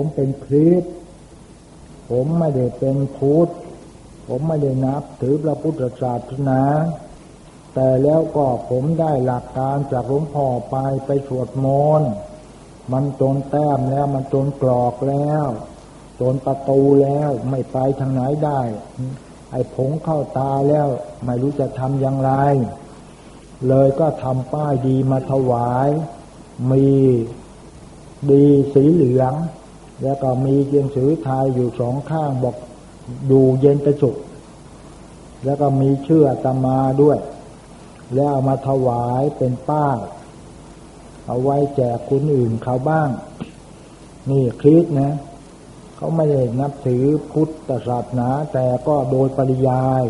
ผมเป็นคริสผมไม่ได้เป็นพุทธ ผมไม่ได้นับถือพระพุทธศาสนา แต่แล้วก็ผมได้หลักการจากหลวงพ่อไปไปสวดมนต์มันจนแต้มแล้วมันจนกรอกแล้วจนประตูแล้วไม่ไปทางไหนได้ ไอ้ผงเข้าตาแล้ว ไม่รู้จะทำอย่างไร เลยก็ทำป้ายดีมาถวาย มีดีสีเหลือง แล้วก็มีเจียงสือไทยอยู่สองข้างบอกดูเย็นประจุแล้วก็มีเชื่อตมาด้วย แล้วเอามาถวายเป็นป้ายเอาไว้แจกคนอื่นเขาบ้าง นี่คริสนะ เขาไม่ได้นับถือพุทธศาสนา แต่ก็โดยปริยาย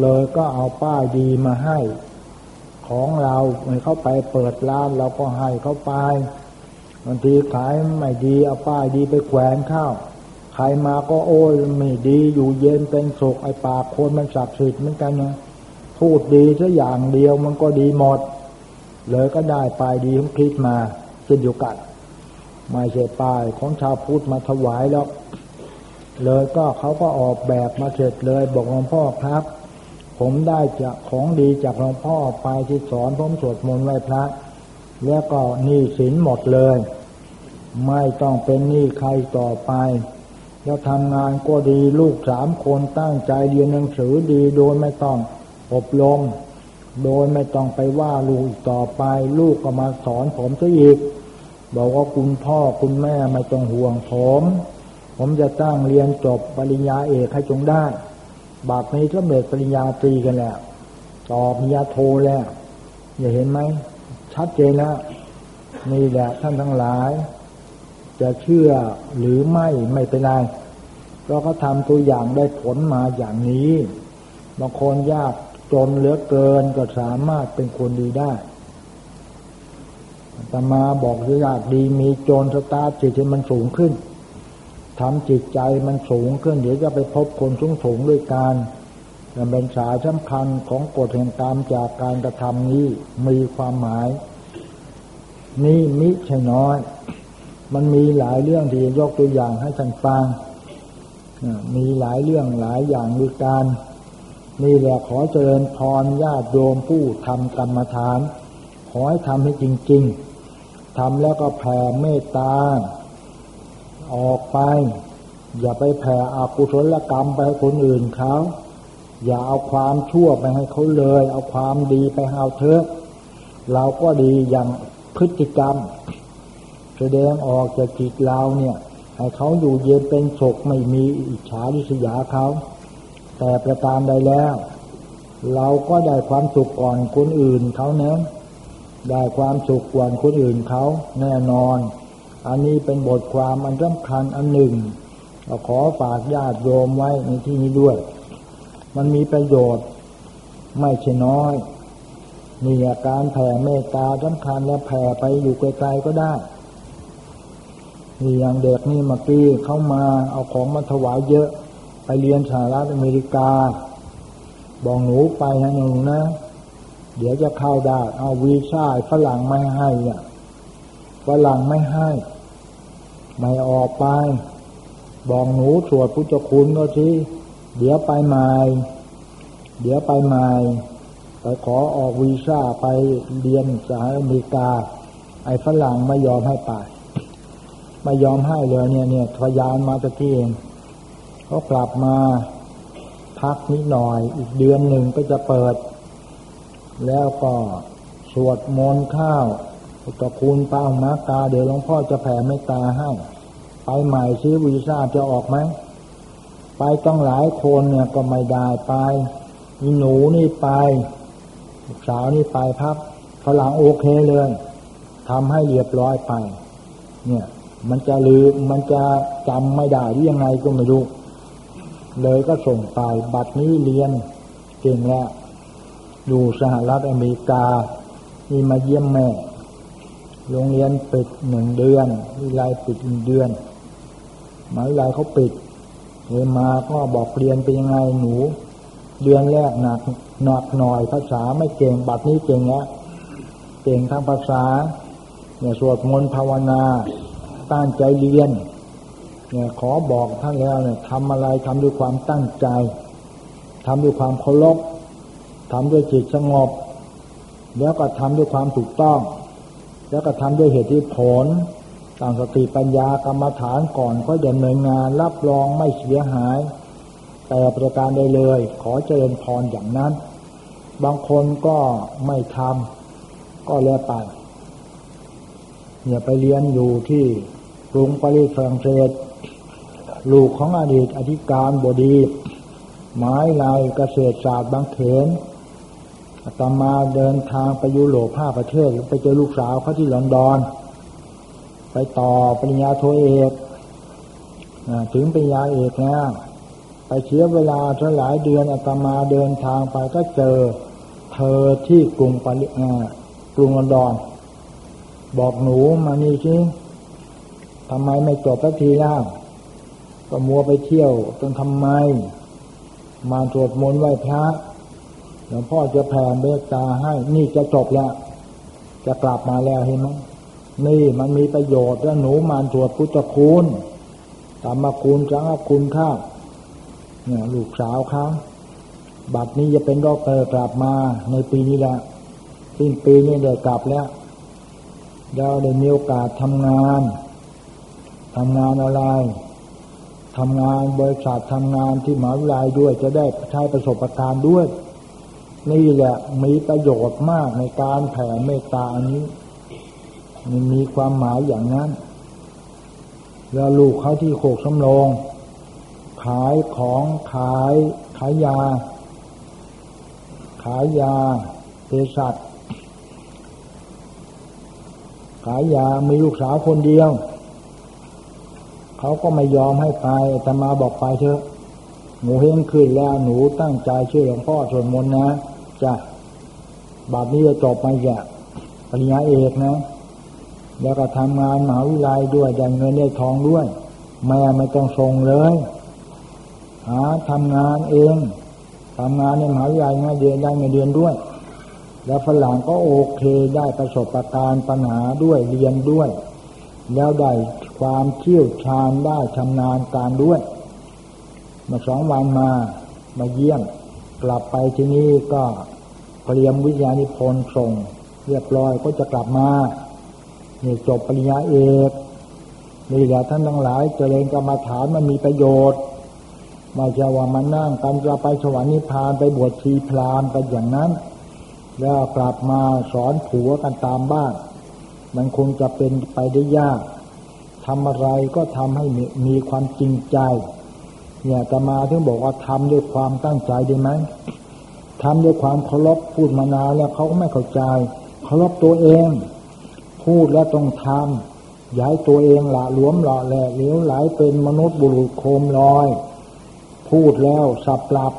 เลยก็เอาป้ายดีมาให้ ของเราเมื่อเขาไปเปิดร้านเราก็ให้เขาไป บางทีขายไม่ดีเอาป้ายดีไปแขวนข้าวใครมาก็โอ้ยไม่ดีอยู่เย็นเป็นสุขไอ้ปากคนมันศักดิ์สิทธิ์เหมือนกันนะพูดดีสักอย่างเดียวมันก็ดีหมด เลยก็ได้ปลายดีของคริสมาเช่นเดียวกันไม่ใช่ป้ายของชาวพุทธมาถวายแล้ว เลยก็เขาก็ออกแบบมาเสร็จเลยบอกหลวงพ่อครับ ผมได้จากของดีจากหลวงพ่อไปที่สอนผมสวดมนต์ไหว้พระ แล้วก็นี้สินหมดเลย ไม่ต้องเป็นหนี้ใครต่อไป แล้วทำงานก็ดีลูกสามคนตั้งใจเรียนหนังสือดีโดยไม่ต้องอบรม โดยไม่ต้องไปว่าลูกต่อไป ลูกก็มาสอนผมซะอีก บอกว่าคุณพ่อคุณแม่ไม่ต้องห่วงผม ผมจะตั้งเรียนจบปริญญาเอกให้จงได้บากนี้ก็เบิดปริญญาตรีกันแล้วต่อปริญญาโทแล้วอย่าเห็นไหมชัดเจนแล้วนี่แหละท่านทั้งหลาย จะเชื่อหรือไม่ไม่เป็นไรเราะเขาทำตัวอย่างได้ผลมาอย่างนี้บางคนยากจนเหลือเกินก็สามารถเป็นคนดีได้ตมาบอกอยากดีมีจรสตาจิตให้มันสูงขึ้นทำจิตใจมันสูงขึ้น เดี๋ยวจะไปพบคนสูงสูงด้วยการเป็นสาสำคัญของกฎแห่งกรรมจากการกระทำนี้มีความหมาย นี่มิใช่น้อย มันมีหลายเรื่องที่ยกตัวอย่างให้ท่านฟัง มีหลายเรื่องหลายอย่างด้วยการนี่แหละขอเจริญพรญาติโยมผู้ทำกรรมฐาน ขอให้ทำให้จริง ๆทำแล้วก็แผ่เมตตา ออกไป อย่าไปแผ่อกุศลกรรมไปให้คนอื่นเขาอย่าเอาความชั่วไปให้เขาเลย เอาความดีไปให้เอาเถอะ เราก็ดีอย่างพฤติกรรม แสดงออกจากจิตเราเนี่ยให้เขาอยู่เย็นเป็นสุขไม่มีอิจฉาริษยาเขา แต่ประการใดแล้ว เราก็ได้ความสุขก่อนคนอื่นเขาเนะได้ความสุขก่อนคนอื่นเขาแน่นอน อันนี้เป็นบทความอันสำคัญอันหนึ่งเราขอฝากญาติโยมไว้ในที่นี้ด้วย มันมีประโยชน์ไม่ใช่น้อยมีอาการแผ่เมตตาสำคัญแล้วแผ่ไปอยู่ไกลๆก็ได้ มีอย่างเด็กนี่เมื่อกี้เข้ามาเอาของมาถวายเยอะ ไปเรียนสหรัฐอเมริกา บอกหนูไปฮะหนูนะ เดี๋ยวจะเข้าได้ เอาวีซ่าฝรั่งไม่ให้อะฝรั่งไม่ให้ ไม่ออกไป บอกหนูสวดพุทธคุณก็ทีเดี๋ยวไปใหม่เดี๋ยวไปใหม่ไปขอออกวีซ่าไปเรียนสหรัฐอเมริกา ไอ้ฝรั่งไม่ยอมให้ไป ไม่ยอมให้เลยเนี่ยเนี่ยพยานมาตะกี้เองเขากลับมาพักนิดหน่อย อีกเดือนหนึ่งก็จะเปิด แล้วก็สวดมนต์ข้าวอุตคูณป้านาตา เดี๋ยวหลวงพ่อจะแผ่ไม่ตาให้ไปใหม่ซื้อวีซ่าจะออกไหมไปต้องหลายคนเนี่ยก็ไม่ได้ไปมีหนูนี่ไปสาวนี่ไปพักฝรั่งโอเคเลยทำให้เรียบร้อยไป เนี่ย มันจะลืมมันจะจำไม่ได้หรือยังไงก็ไม่รู้ เลยก็ส่งไปบัดนี้เรียนเก่งแล้วดูสหรัฐอเมริกานี่มาเยี่ยมแม่ โรงเรียนปิดหนึ่งเดือนวิไลปิดหนึ่งเดือนหมายวิไลเขาปิดเลยมาก็บอกเรียนเป็นยังไงหนู เดือนแรกหนักหนักหน่อยภาษาไม่เก่งบัดนี้เก่งแล้วเก่งทางภาษาเนี่ยสวดมนต์ภาวนา ตั้งใจเรียนเนี่ยขอบอกท่านแล้วเนี่ยทำอะไรทำด้วยความตั้งใจทำด้วยความเคารพทำด้วยจิตสงบ แล้วก็ทำด้วยความถูกต้อง แล้วก็ทำด้วยเหตุที่ผลต่างสติปัญญากรรมฐานก่อนก็ดำเนินงาน รับรองไม่เสียหาย แต่ประการใดเลย ขอเจริญพรอย่างนั้น บางคนก็ไม่ทำก็แล้วไปเนี่ยไปเรียนอยู่ที่ กรุงปารีสฝรั่งเศส ลูกของอดีตอธิการบดี หมายลายเกษตรศาสตร์บางเขนตามาเดินทางไปยุโรปห้าประเทศไปเจอลูกสาวเขาที่ลอนดอน ไปต่อปริญญาโทเอกถึงปริญญาเอกแล้วไปเชียเวลาเท่าหลายเดือนอาตมาเดินทางไปก็เจอเธอที่กรุงปารีสกรุงลอนดอน บอกหนูมานี่สิ ทำไมไม่จบสักทีล่ะก็มัวไปเที่ยวจนทำไม มาสวดมนต์ไหว้พระหลวงพ่อจะแผ่เมตตาให้ นี่จะจบแล้ว จะกลับมาแล้วเห็นไหมนี่มันมีประโยชน์แล้วหนูมาสวดพุทธคุณตามมาคุณจังคุณข้าเนี่ยลูกสาวเขาบัดนี้จะเป็นดอกเตอร์กลับมาในปีนี้แหละสิ้นปีนี้เดี๋ยวกลับแล้วเราได้มีโอกาสทำงาน ทำงานอะไรทำงานบริษัททำงานที่มหาวิทยาลัยด้วย จะได้ใช้ประสบการณ์ด้วย นี่แหละมีประโยชน์มากในการแผ่เมตตาอันนี้ มันมีความหมายอย่างนั้น แล้วลูกเขาที่โคกสำโรงขายของขายขายยา ขายยาเภสัชขายยามีลูกสาวคนเดียว เขาก็ไม่ยอมให้ไปแต่มาบอกไปเถอะ หนูเฮงขึ้นแล้วหนูตั้งใจช่วยหลวงพ่อสวดมนต์นะจ้ะบาดนี้จะจบไปแกปริญญาเอกนะ แล้วก็ทำงานมหาวิทยาลัยด้วยได้เงินได้ทองด้วย แม่ไม่ต้องส่งเลย หาทำงานเองทำงานในมหาวิทยาลัยเงินเดือนได้เงินเดือนด้วย แล้วฝรั่งก็โอเคได้ประสบการณ์ปัญหาด้วยเรียนด้วย แล้วได้ความเชี่ยวชาญได้ชำนาญการด้วยมาสองวันมามาเยี่ยม กลับไปที่นี่ก็เตรียมวิทยานิพนธ์ส่ง เรียบร้อยก็จะกลับมาเนี่จบปริญญาเอกนี่แหละท่านทั้งหลายเจริญกรรมฐานมันมีประโยชน์ไม่ใช่ว่ามันนั่งกันจะไปสวรรค์นิพพานไปบวชชีพรามไปอย่างนั้น แล้วกลับมาสอนผัวกันตามบ้าน มันคงจะเป็นไปได้ยากทำอะไรก็ทำให้มีความจริงใจ เนี่ยตมาถึงบอกว่าทำด้วยความตั้งใจไดีไหมทำด้วยความเคารพพูดมานานแล้วเขาก็ไม่เข้าใจเคารพตัวเอง พูดแล้วต้องทำย้ายตัวเองละหลวมหล่อแหละเหลี้ยวไหลเป็นมนุษย์บุรุษโคมลอย พูดแล้วสับปรับ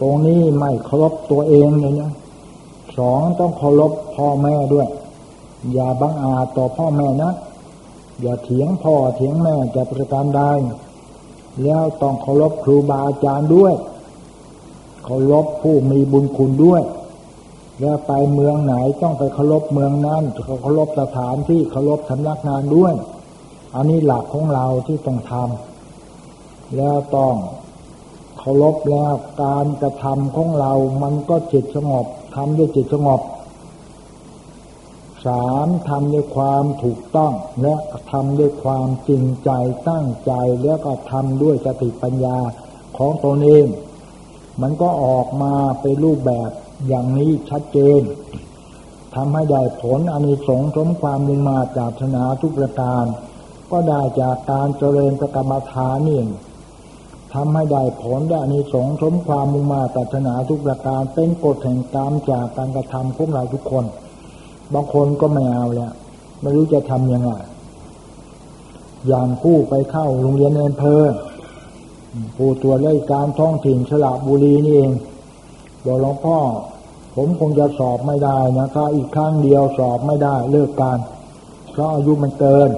ตรงนี้ไม่เคารพตัวเองเลยนะสองต้องเคารพพ่อแม่ด้วย อย่าบังอาจต่อพ่อแม่นะอย่าเถียงพ่อเถียงแม่จะประการใดแล้วต้องเคารพครูบาอาจารย์ด้วยเคารพผู้มีบุญคุณด้วยแล้วไปเมืองไหนต้องไปเคารพเมืองนั้นเคารพสถานที่เคารพสำนักงานด้วย อันนี้หลักของเราที่ต้องทำแล้วต้องเคารพแล้วการกระทำของเรา มันก็จิตสงบทำด้วยจิตสงบ สามทำด้วยความถูกต้อง และทำด้วยความจริงใจตั้งใจแล้วก็ทำด้วยสติปัญญาของตนเอง มันก็ออกมาเป็นรูปแบบอย่างนี้ชัดเจนทำให้ได้ผลอานิสงส์สมความมุ่งมาจากศาสนาทุกประการ ก็ได้จากการเจริญกรรมฐานนี่ทำให้ได้ผลได้อานิสงส์สมความมุ่งมาจากศาสนาทุกประการ เป็นกฎแห่งกรรมจากการกระทำของเราทุกคน บางคนก็ไม่เอาแล้วไม่รู้จะทำยังไงอย่างผู้ไปเข้าโรงเรียนในอำเภอผู้ตรวจราชการท้องถิ่นฉลาบุรีนี่เองบอกหลวงพ่อ ผมคงจะสอบไม่ได้นะครับอีกครั้งเดียวสอบไม่ได้เลิกการเพราะอายุมันเกิน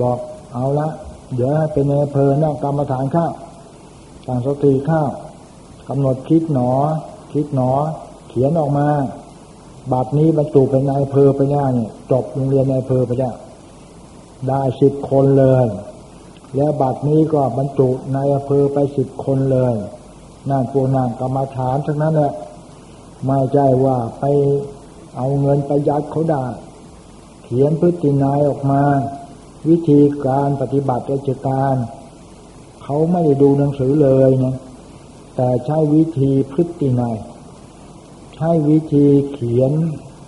บอกเอาละ เดี๋ยวให้เป็นในอำเภอนั่งกรรมฐานข้าวต่างสติข้าวกำหนดคิดหนอ คิดหนอ เขียนออกมา บัดนี้บรรจุเป็นนายเพอไปแน่เนี่ยจบโรงเรียนนายเพอไปแล้วได้สิบคนเลย แล้วบัดนี้ก็บรรจุในอำเภอไปสิบคนเลยนั่นปูนางกรรมฐานทั้งนั้นแหละไม่ใช่ว่าไปเอาเงินไปยัดเขาได้เขียนพฤตินายออกมา วิธีการปฏิบัติราชการ เขาไม่ได้ดูหนังสือเลยนะแต่ใช้วิธีพฤตินาย ใช้วิธีเขียน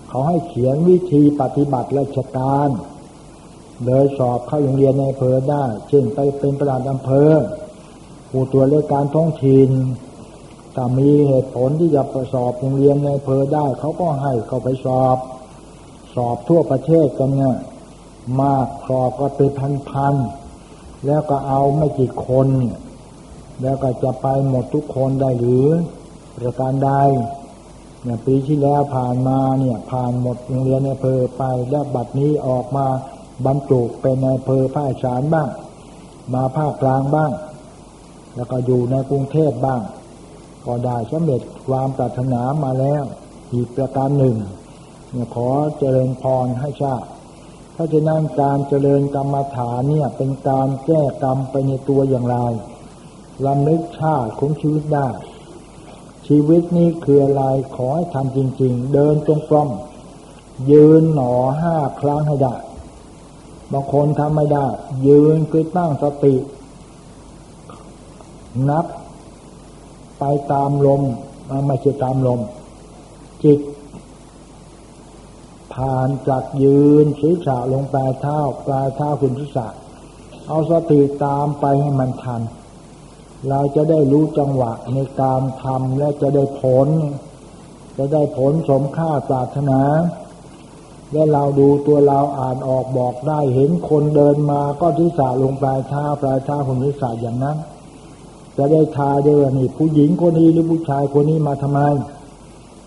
เขาให้เขียนวิธีปฏิบัติราชการเลยสอบเข้าโรงเรียนในอำเภอได้ เช่นไปเป็นประธานอำเภอผู้ตรวจราชการท้องถิ่นถ้ามีเหตุผลที่จะประสอบโรงเรียนในอำเภอได้ เขาก็ให้เขาไปสอบ สอบทั่วประเทศกันเนี่ยมากสอบก็เป็นพันๆแล้วก็เอาไม่กี่คน แล้วก็จะไปหมดทุกคนได้หรือประการใด เนี่ยปีที่แล้วผ่านมาเนี่ย ผ่านหมดโรงเรียนในเภอไปแล้วบัดนี้ออกมาบรรจุเป็นในเภอภาคสารบ้าง มาภาคกลางบ้าง แล้วก็อยู่ในกรุงเทพบ้าง ก็ได้สำเร็จความปรารถนามาแล้วอีกประการหนึ่งเนี่ยขอเจริญพรให้ชาติถ้าจะนั่งการเจริญกรรมฐานเนี่ย เป็นการแก้กรรมไปในตัวอย่างไรลำลึกชาติของชีวิตได้ ชีวิตนี้คืออะไรขอให้ทำจริง ๆ เดินตรงกลมยืนหนอห้าครั้งให้ได้ บางคนทำไม่ได้ ยืนคือตั้งสติ นับ ไปตามลมไม่ใช่ตามลม จิต ผ่านจากยืนศีรษะลงปลายเท้าปลายเท้าคุณศีรษะ เอาสติตามไปให้มันทัน เราจะได้รู้จังหวะในการทำและจะได้ผล จะได้ผลสมค่าปรารถนา และเราดูตัวเราอ่านออกบอกได้เห็นคนเดินมาก็ทิศาลงปลายเท้าปลายเท้าคนทิศาอย่างนั้น จะได้ทายได้ว่านี่ผู้หญิงคนนี้หรือผู้ชายคนนี้มาทำไม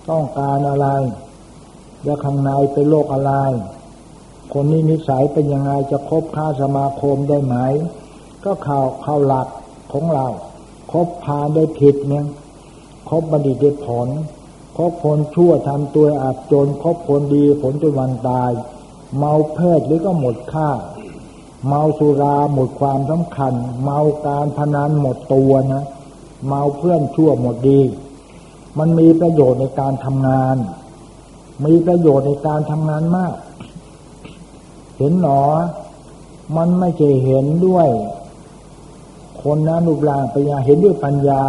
ต้องการอะไร และข้างในเป็นโรคอะไร คนนี้นิสัยเป็นยังไงจะคบค้าสมาคมได้ไหม ก็ข่าวข่าวหลัก ของเรา คบพาได้ผิดเนี่ยคบบัณฑิตได้ผลคบคนชั่วทำตัวอับจนคบคนดีผลจนวันตาย เมาเพศหรือก็หมดค่า เมาสุราหมดความสำคัญ เมาการพนันหมดตัวนะเมาเพื่อนชั่วหมดดี มันมีประโยชน์ในการทำงาน มีประโยชน์ในการทำงานมาก เห็นหนอ มันไม่ใช่เห็นด้วย คนนั้นรูปร่างปัญญาเห็นด้วยปัญญา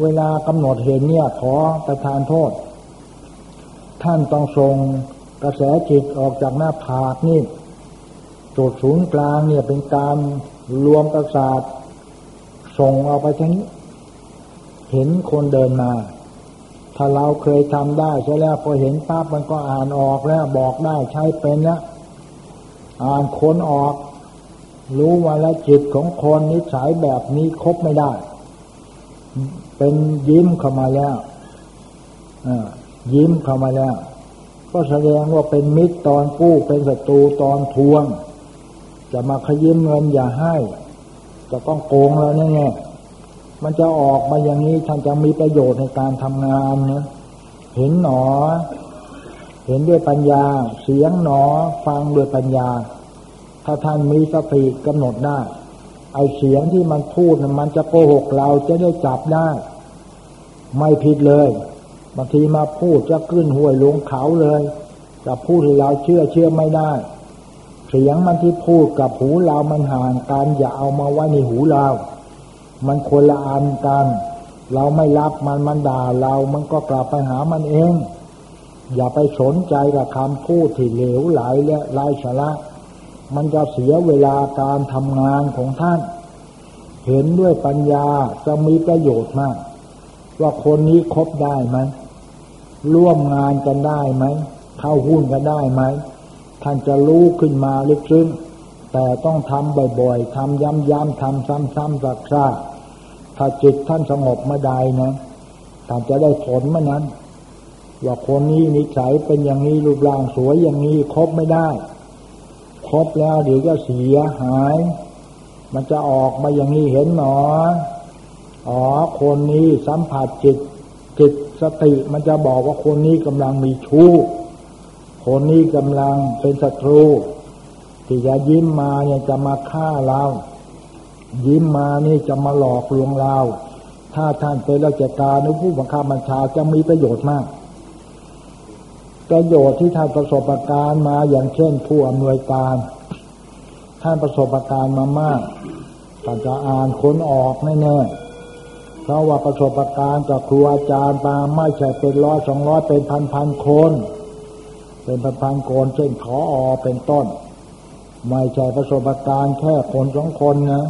เวลากำหนดเห็นเนี่ยขอประทานโทษ ท่านต้องทรงกระแสจิตออกจากหน้าผากนี่จุดศูนย์กลางเนี่ยเป็นการรวมประสาทส่งออกไปทั้งนี้ เห็นคนเดินมา ถ้าเราเคยทำได้ใช่แล้วพอเห็นปั๊บมันก็อ่านออกแล้วบอกได้ใช้เป็นแล้วอ่านค้นออก รู้ว่าแล้วจิตของคนนิสัยแบบนี้คบไม่ได้ เป็นยิ้มเข้ามาแล้วยิ้มเข้ามาแล้ว ก็แสดงว่าเป็นมิตรตอนกู้เป็นศัตรูตอนทวง จะมาขยิ้มเงินอย่าให้ จะต้องโกงแล้วนี่ไงมันจะออกมาอย่างนี้ท่านจะมีประโยชน์ในการทำงานนะเห็นหนอ เห็นด้วยปัญญา เสียงหนอ ฟังด้วยปัญญา ถ้าท่านมีสติกำหนดได้ ไอเสียงที่มันพูดมันจะโกหกเราจะได้จับได้ ไม่ผิดเลยบางทีมาพูดจะขึ้นห้วยลงเขาเลยจะพูดให้เราเชื่อเชื่อไม่ได้ เสียงมันที่พูดกับหูเรามันห่างกันอย่าเอามาไว้ในหูเรา มันคนละอันกัน เราไม่รับมันมันด่าเรา มันก็กลับไปหามันเอง อย่าไปสนใจกับคำพูดที่เหลวไหลและไร้สาระ มันจะเสียเวลาการทำงานของท่าน เห็นด้วยปัญญาจะมีประโยชน์มาก ว่าคนนี้คบได้ไหม ร่วมงานกันได้ไหม เข้าหุ้นกันได้ไหม ท่านจะรู้ขึ้นมาลึกซึ้งแต่ต้องทำบ่อยๆทำย้ำๆทำซ้ำๆสักซาถ้าจิตท่านสงบมาได้นะท่านจะได้ผลเมื่อนั้น ว่าคนนี้นิสัยเป็นอย่างนี้รูปร่างสวยอย่างนี้คบไม่ได้ ครบแล้วเดี๋ยวก็เสียหาย มันจะออกมาอย่างนี้เห็นหนอ อ๋อ คนนี้สัมผัสจิต จิตสติมันจะบอกว่าคนนี้กำลังมีชู้ คนนี้กำลังเป็นศัตรู ที่จะยิ้มมาเนี่ยจะมาฆ่าเรา ยิ้มมานี่จะมาหลอกลวงเรา ถ้าท่านเป็นราชการหรือผู้บังคับบัญชาจะมีประโยชน์มาก ประโยชน์ที่ท่านประสบการณ์มาอย่างเช่นผู้อำนวยการ ท่านประสบการณ์มามากท่านจะอ่านค้นออกแน่ๆเพราะว่าประสบการณ์จากครูอาจารย์มาไม่ใช่เป็นร้อยสองร้อยเป็นพันพันคน เป็นพันพันคนเช่นขออเป็นต้น ไม่ใช่ประสบการณ์แค่คนสองคนนะ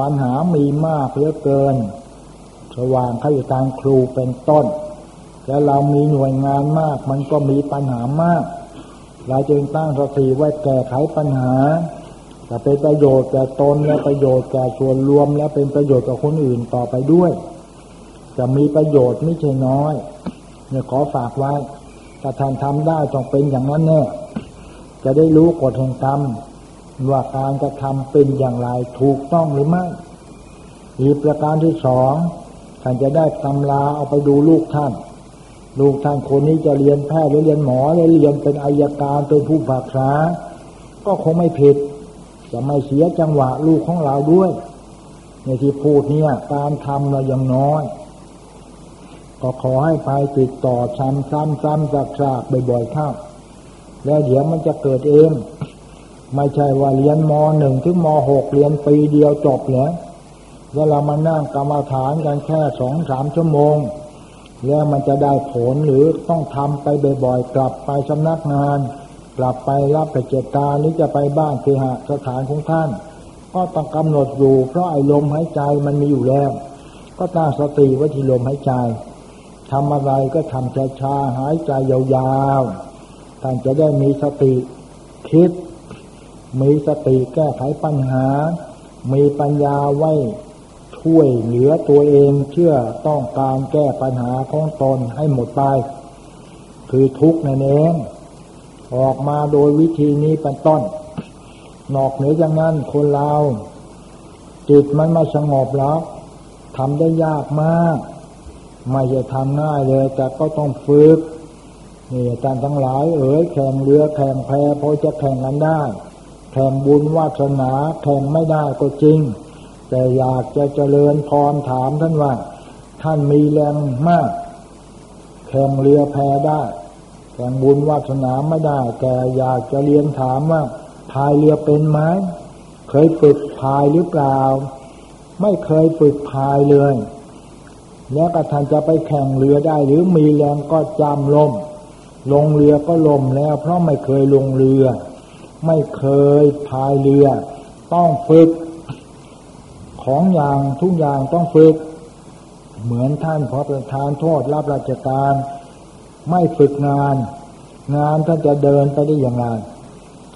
ปัญหามีมากเหลือเกินสว่างข้าราชการครูเป็นต้น และเรามีหน่วยงานมาก มันก็มีปัญหามาก เราจึงตั้งสติไว้แก้ไขปัญหาจะเป็นประโยชน์แก่ตนและประโยชน์แก่ส่วนรวม และเป็นประโยชน์กับคนอื่นต่อไปด้วย จะมีประโยชน์ไม่ใช่น้อยเนี่ยขอฝากไว้ถ้าท่านทำได้ต้องเป็นอย่างนั้นแน่จะได้รู้กฎแห่งกรรมว่าการกระทำเป็นอย่างไรถูกต้องหรือไม่อีกประการที่สองท่านจะได้ตำราเอาไปดูลูกท่าน ลูกท่านคนนี้จะเรียนแพทย์หรือเรียนหมอหรือเรียนเป็นอายการเป็นผู้ผักษาก็คงไม่ผิด จะไม่เสียจังหวะลูกของเราด้วย ในที่พูดเนี่ยการทำเรายังน้อย ก็ขอให้ไปติดต่อซ้ำซ้ำซ้ำซักซากบ่อยๆเข้าแล้วเดี๋ยวมันจะเกิดเอง ไม่ใช่ว่าเรียนมหนึ่งถึงมหกเรียนปีเดียวจบเหรอแล้วเรามานั่งกรรมฐานกันแค่สองสามชั่วโมง แล้วมันจะได้ผลหรือต้องทำไปบ่อยๆ กลับไปสำนักงาน กลับไปรับไปเจตาหรือจะไปบ้านเคหสถานของท่าน ก็ต้องกำหนดอยู่ เพราะไอ้ลมหายใจมันมีอยู่แล้ว ก็ตั้งสติไว้ที่ลมหายใจทำอะไรก็ทำช้าๆหายใจยาวๆ ท่านจะได้มีสติคิด มีสติแก้ไขปัญหา มีปัญญาไว้ ช่วยเหลือตัวเองเชื่อต้องการแก้ปัญหาของตนให้หมดไป คือทุกข์นั่นเองออกมาโดยวิธีนี้เป็นต้น นอกเหนือจากนั้นคนเราจิตมันไม่สงบแล้วทำได้ยากมาก ไม่จะทำง่ายเลย แต่ก็ต้องฝึกนี่อาจารย์ทั้งหลายเอ๋ยแข่งเรือแข่งแพพอจะแข่งกันได้ แข่งบุญวาสนาแข่งไม่ได้ก็จริง แต่อยากจะเจริญพรถามท่านว่า ท่านมีแรงมาก แข่งเรือแพได้แข่งบุญวาสนาไม่ได้ แต่อยากจะเรียนถามว่าพายเรือเป็นไหมเคยฝึกพายหรือเปล่า ไม่เคยฝึกพายเลยแล้วก็ท่านจะไปแข่งเรือได้ หรือมีแรงก็จำลมลงเรือก็ลมแล้ว เพราะไม่เคยลงเรือ ไม่เคยพายเรือ ต้องฝึก ของอย่างทุกอย่างต้องฝึก เหมือนท่านพอประธานโทษรับราชการ ไม่ฝึกงาน งานท่านจะเดินไปได้อย่างไร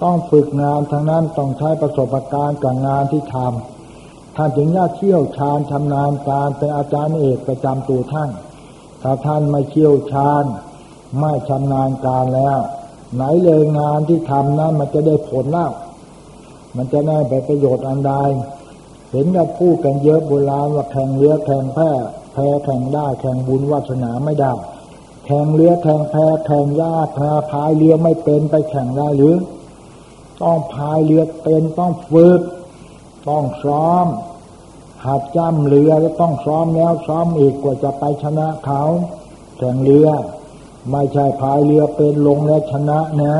ต้องฝึกงานทางนั้นต้องใช้ประสบการณ์กับงานที่ทำท่านจึงยากเชี่ยวชาญชำนาญการเป็นอาจารย์เอกประจำตัวท่าน ถ้าท่านไม่เชี่ยวชาญ ไม่ชำนาญการแล้ว ไหนเลยงานที่ทำนั้นมันจะได้ผลแล้วมันจะได้ไประโยชน์อันใด เห็นกับพูดกันเยอะโบราณว่าแข่งเรือแข่งแพ้แพ้แข่งได้แข่งบุญวาสนาไม่ได้ แข่งเรือแข่งแพ้แข่งยากพาพายเรือไม่เป็นไปแข่งได้หรือ ต้องพายเรือเป็นต้องฝึก ต้องซ้อมหัดจ้ำเรือแล้วต้องซ้อมแล้วซ้อมอีกกว่าจะไปชนะเขาแข่งเรือ ไม่ใช่พายเรือเป็นลงและชนะนะ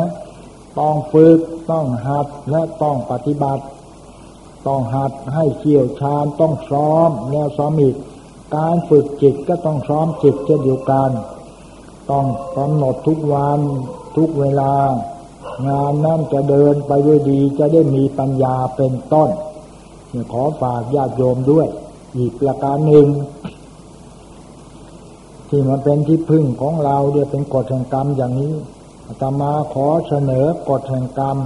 ต้องฝึกต้องหัดและต้องปฏิบัติ ต้องหัดให้เชี่ยวชาญต้องซ้อมแล้วซ้อมอีก การฝึกจิตก็ต้องซ้อมจิตเช่นเดียวกัน ต้องกำหนดทุกวันทุกเวลา งานนั้นจะเดินไปด้วยดีจะได้มีปัญญาเป็นต้นขอฝากญาติโยมด้วย อีกประการหนึ่งที่มันเป็นที่พึ่งของเราเดียเป็นกฎแห่งกรรมอย่างนี้อาตมาขอเสนอกฎแห่งกรรม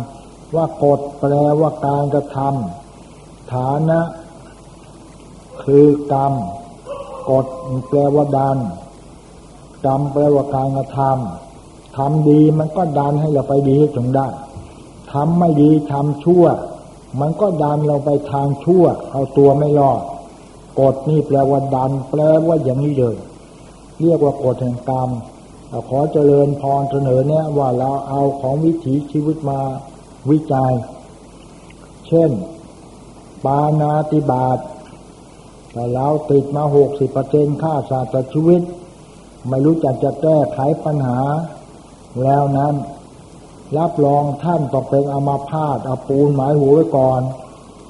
ว่ากฎแปลว่าการกระทำ ฐานะ คือกรรม กฎแปลว่าดันกรรมแปลว่าการกระทำทำดีมันก็ดันให้เราไปดีให้ถึงได้ทำไม่ดีทำชั่ว มันก็ดันเราไปทางชั่ว เอาตัวไม่รอดกฎนี่แปลว่าดัน แปลว่าอย่างนี้เลย เรียกว่ากฎแห่งกรรมขอเจริญพรเสนอเนี่ยว่าเราเอาของวิถีชีวิตมาวิจัย เช่น ปานาติบาตแต่เราติดมาหกสิบเปอร์เซ็นค่าศาสตร์ชีวิต ไม่รู้จักจะแก้ไขปัญหา แล้วนั้น รับรองท่านต้องเป็นอมาพาตอาปูนหมายหูไว้ก่อน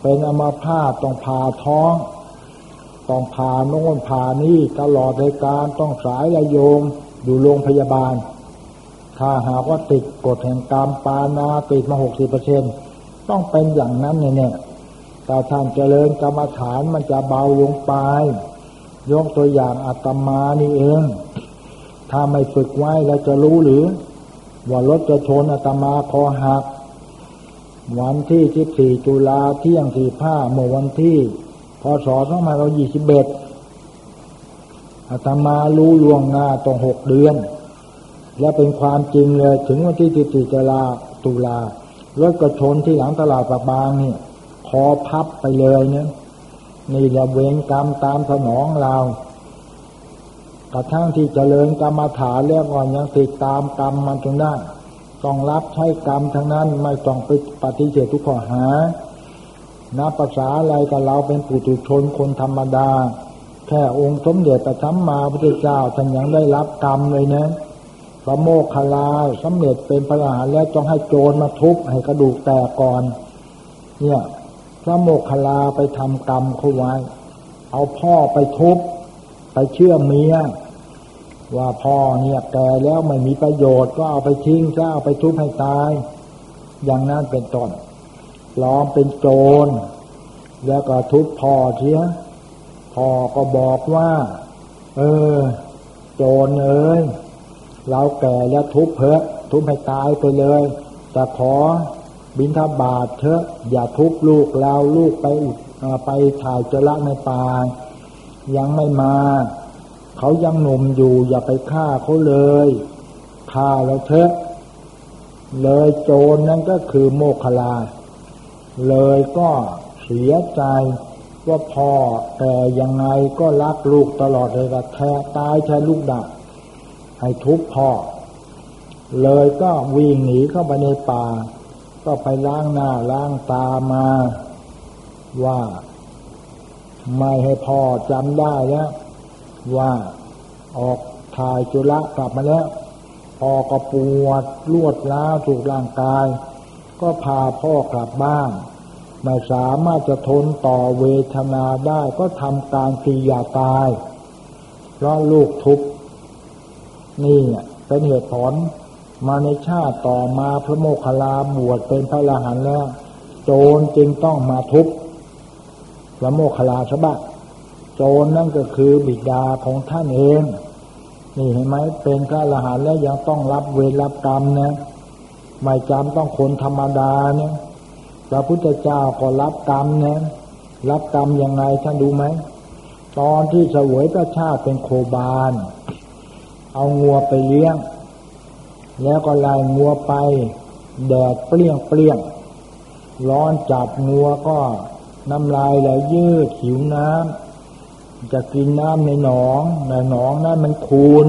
เป็นอมาพาตต้องผ่าท้อง ต้องผ่าโน่นผ่านี่ตลอดในการต้องสายระโยงอยู่โรงพยาบาล ถ้าหากว่าติดกฎแห่งกรรมปานาติดมาหกสิบเปอร์เซ็นต้องเป็นอย่างนั้นเนี่ย แต่ท่านเจริญกรรมฐานมันจะเบาลงไป ยกตัวอย่างอาตมานี่เอง ถ้าไม่ฝึกไว้เราจะรู้หรือ ว่ารถจะชนอาตมาคอหัก วันที่สิบสี่ตุลาเที่ยงสี่ผ้าเมื่อวันที่พศสองพันยี่สิบเอ็ดอาตมารู้ล่วงหน้าต้องหกเดือน และเป็นความจริงเลย ถึงวันที่สิบสี่ตุลาตุลารถกระชนที่หลังตลาดปากบางนี่ค อพับไปเลยเนี่ยนี่แหละเวรกรรมตามสนองเรากระทั่งที่เจริญกรรมฐานแล้วก่อนยังติดตามกรรมมันจนได้ ต้องรับใช้กรรมทั้งนั้นไม่ต้องไปปฏิเสธทุกข้อหานับภาษาอะไรกับเราเป็นปุถุชนคนธรรมดา แค่องค์สมเด็จแต่ทำมาพระเจ้าท่านยังได้รับกรรมเลยนะพระโมคคัลลาสำเร็จเป็นพระอรหันต์แล้วต้องให้โจรมาทุบให้กระดูกแตกก่อน เนี่ย พระโมคคัลลาไปทำกรรมเขาไว้ เอาพ่อไปทุบไปเชื่อเมียว่าพ่อเนี่ยแก่แล้วไม่มีประโยชน์ก็เอาไปทิ้งซะเอาไปทุบให้ตาย อย่างนั้นเป็นต้นล้อมเป็นโจร แล้วก็ทุบพ่อเทียพ่อก็บอกว่า เออ โจรเอ้ยเราแก่แล้วทุบเพอะทุบให้ตายไปเลย แต่ขอ บินทบาทเถอะอย่าทุบลูกเราลูกไปไปถ่ายจระในป่ายังไม่มา เขายังหนุ่มอยู่ อย่าไปฆ่าเขาเลยฆ่าแล้วเถอะ เลยโจรนั่นก็คือโมคลา เลยก็เสียใจว่าพ่อแต่ยังไงก็รักลูกตลอดเลยก็แท้ตายแท้ลูกดักให้ทุบพ่อ เลยก็วิ่งหนีเข้าไปในป่า ก็ไปล้างหน้าล้างตามา ว่าไม่ให้พ่อจำได้แล้วว่าออกถ่ายจุละกลับมาแล้วพ่อก็ปวดรวดล้าถูกร่างกาย ก็พาพ่อกลับบ้านไม่สามารถจะทนต่อเวทนาได้ก็ทำการกิยาตายเพราะลูกทุบนี่เป็นเหตุผล มาในชาติต่อมาพระโมคคัลลาบวชเป็นพระอรหันต์แล้ว โจรจึงต้องมาทุบพระโมคคัลลาชบะโจรนั่นก็คือบิดาของท่านเอง นี่เห็นไหมเป็นพระอรหันต์แล้วยังต้องรับเวรรับกรรมนะไม่จำต้องคนธรรมดาเนี่ยพระพุทธเจ้าก็รับกรรมนะรับกรรมยังไงท่านดูไหมตอนที่เสวยพระชาติเป็นโคบาล เอางัวไปเลี้ยง แล้วก็ไล่งัวไป แดดเปรี้ยงเปรี้ยงร้อนจับงัวก็น้ำลายไหลยืดหิวน้ำจะกินน้ำในหนองแต่หนองนั้นมันคูน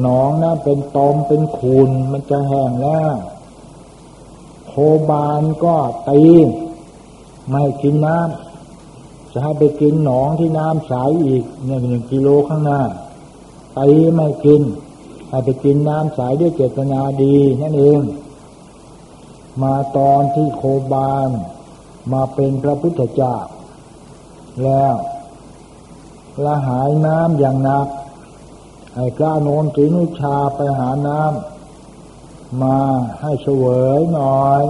หนองนั้นเป็นตอมเป็นคูนมันจะแห้งแล้วโคบานก็ตีไม่กินน้ำจะให้ไปกินหนองที่น้ำใสอีกเนี่ยหนึ่งกิโลข้างหน้าตีไม่กิน ให้ไปกินน้ำใสด้วยเจตนาดีนั่นเอง มาตอนที่โคบานมาเป็นพระพุทธเจ้าแล้วละหายน้ำอย่างหนักให้กล้าโนนถืนุชาไปหาน้ำมาให้เสวยหน่อย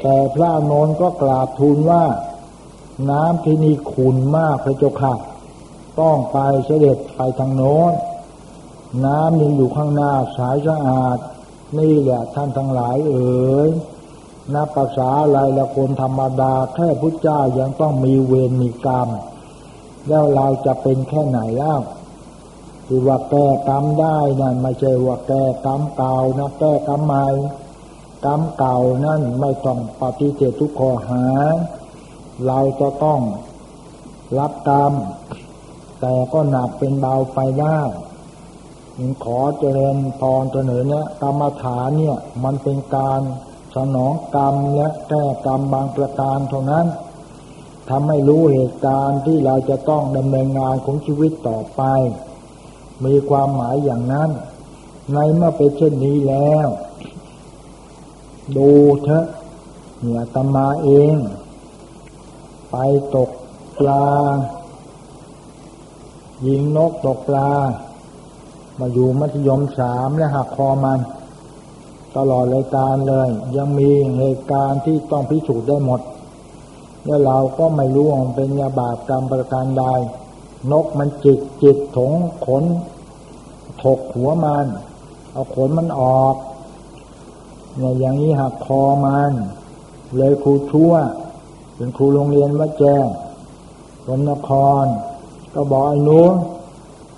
แต่พระโนนก็กราบทูลว่า น้ำที่นี่ขุนมากพระเจ้าค่ะ ต้องไปเสด็จไปทางโน้น น้ำยังอยู่ข้างหน้าสายสะอาด นี่แหละท่านทั้งหลายเอ๋ยนับภาษาอะไรละคนธรรมดาแค่พุทธเจ้ายังต้องมีเวรมีกรรม แล้วเราจะเป็นแค่ไหนแล้วที่ว่าแก้กรรมได้นั่นไม่ใช่ว่าแก้กรรมเก่านะแก้กรรมใหม่กรรมเก่านั่นไม่ต้องปฏิเสธทุกข้อหา เราจะต้องรับกรรม แต่ก็หนักเป็นเบาไปได้ ขอเจริญพรเสนอเนี่ยกรรมฐานเนี่ย มันเป็นการสนองกรรมและแก้กรรมบางประการเท่านั้นทำให้รู้เหตุการณ์ที่เราจะต้องดำเนินงานของชีวิตต่อไป มีความหมายอย่างนั้น ในเมื่อเป็นเช่นนี้แล้ว ดูเถอะเนี่ยตมาเอง ไปตกปลา ยิงนกตกปลา มาอยู่มัธยมสามและหักคอมัน ตลอดรายการเลย ยังมีเหตุการณ์ที่ต้องพิสูจน์ได้หมด แล้วเราก็ไม่รู้ว่าเป็นยาบาปกรรมประการใดนกมันจิกจิกถงขน ถกหัวมัน เอาขนมันออกเนี่ยอย่างนี้หักคอมัน เลยครูชั่ว เป็นครูโรงเรียนวัดแจ้งวนนคร ก็บอกไอ้หนู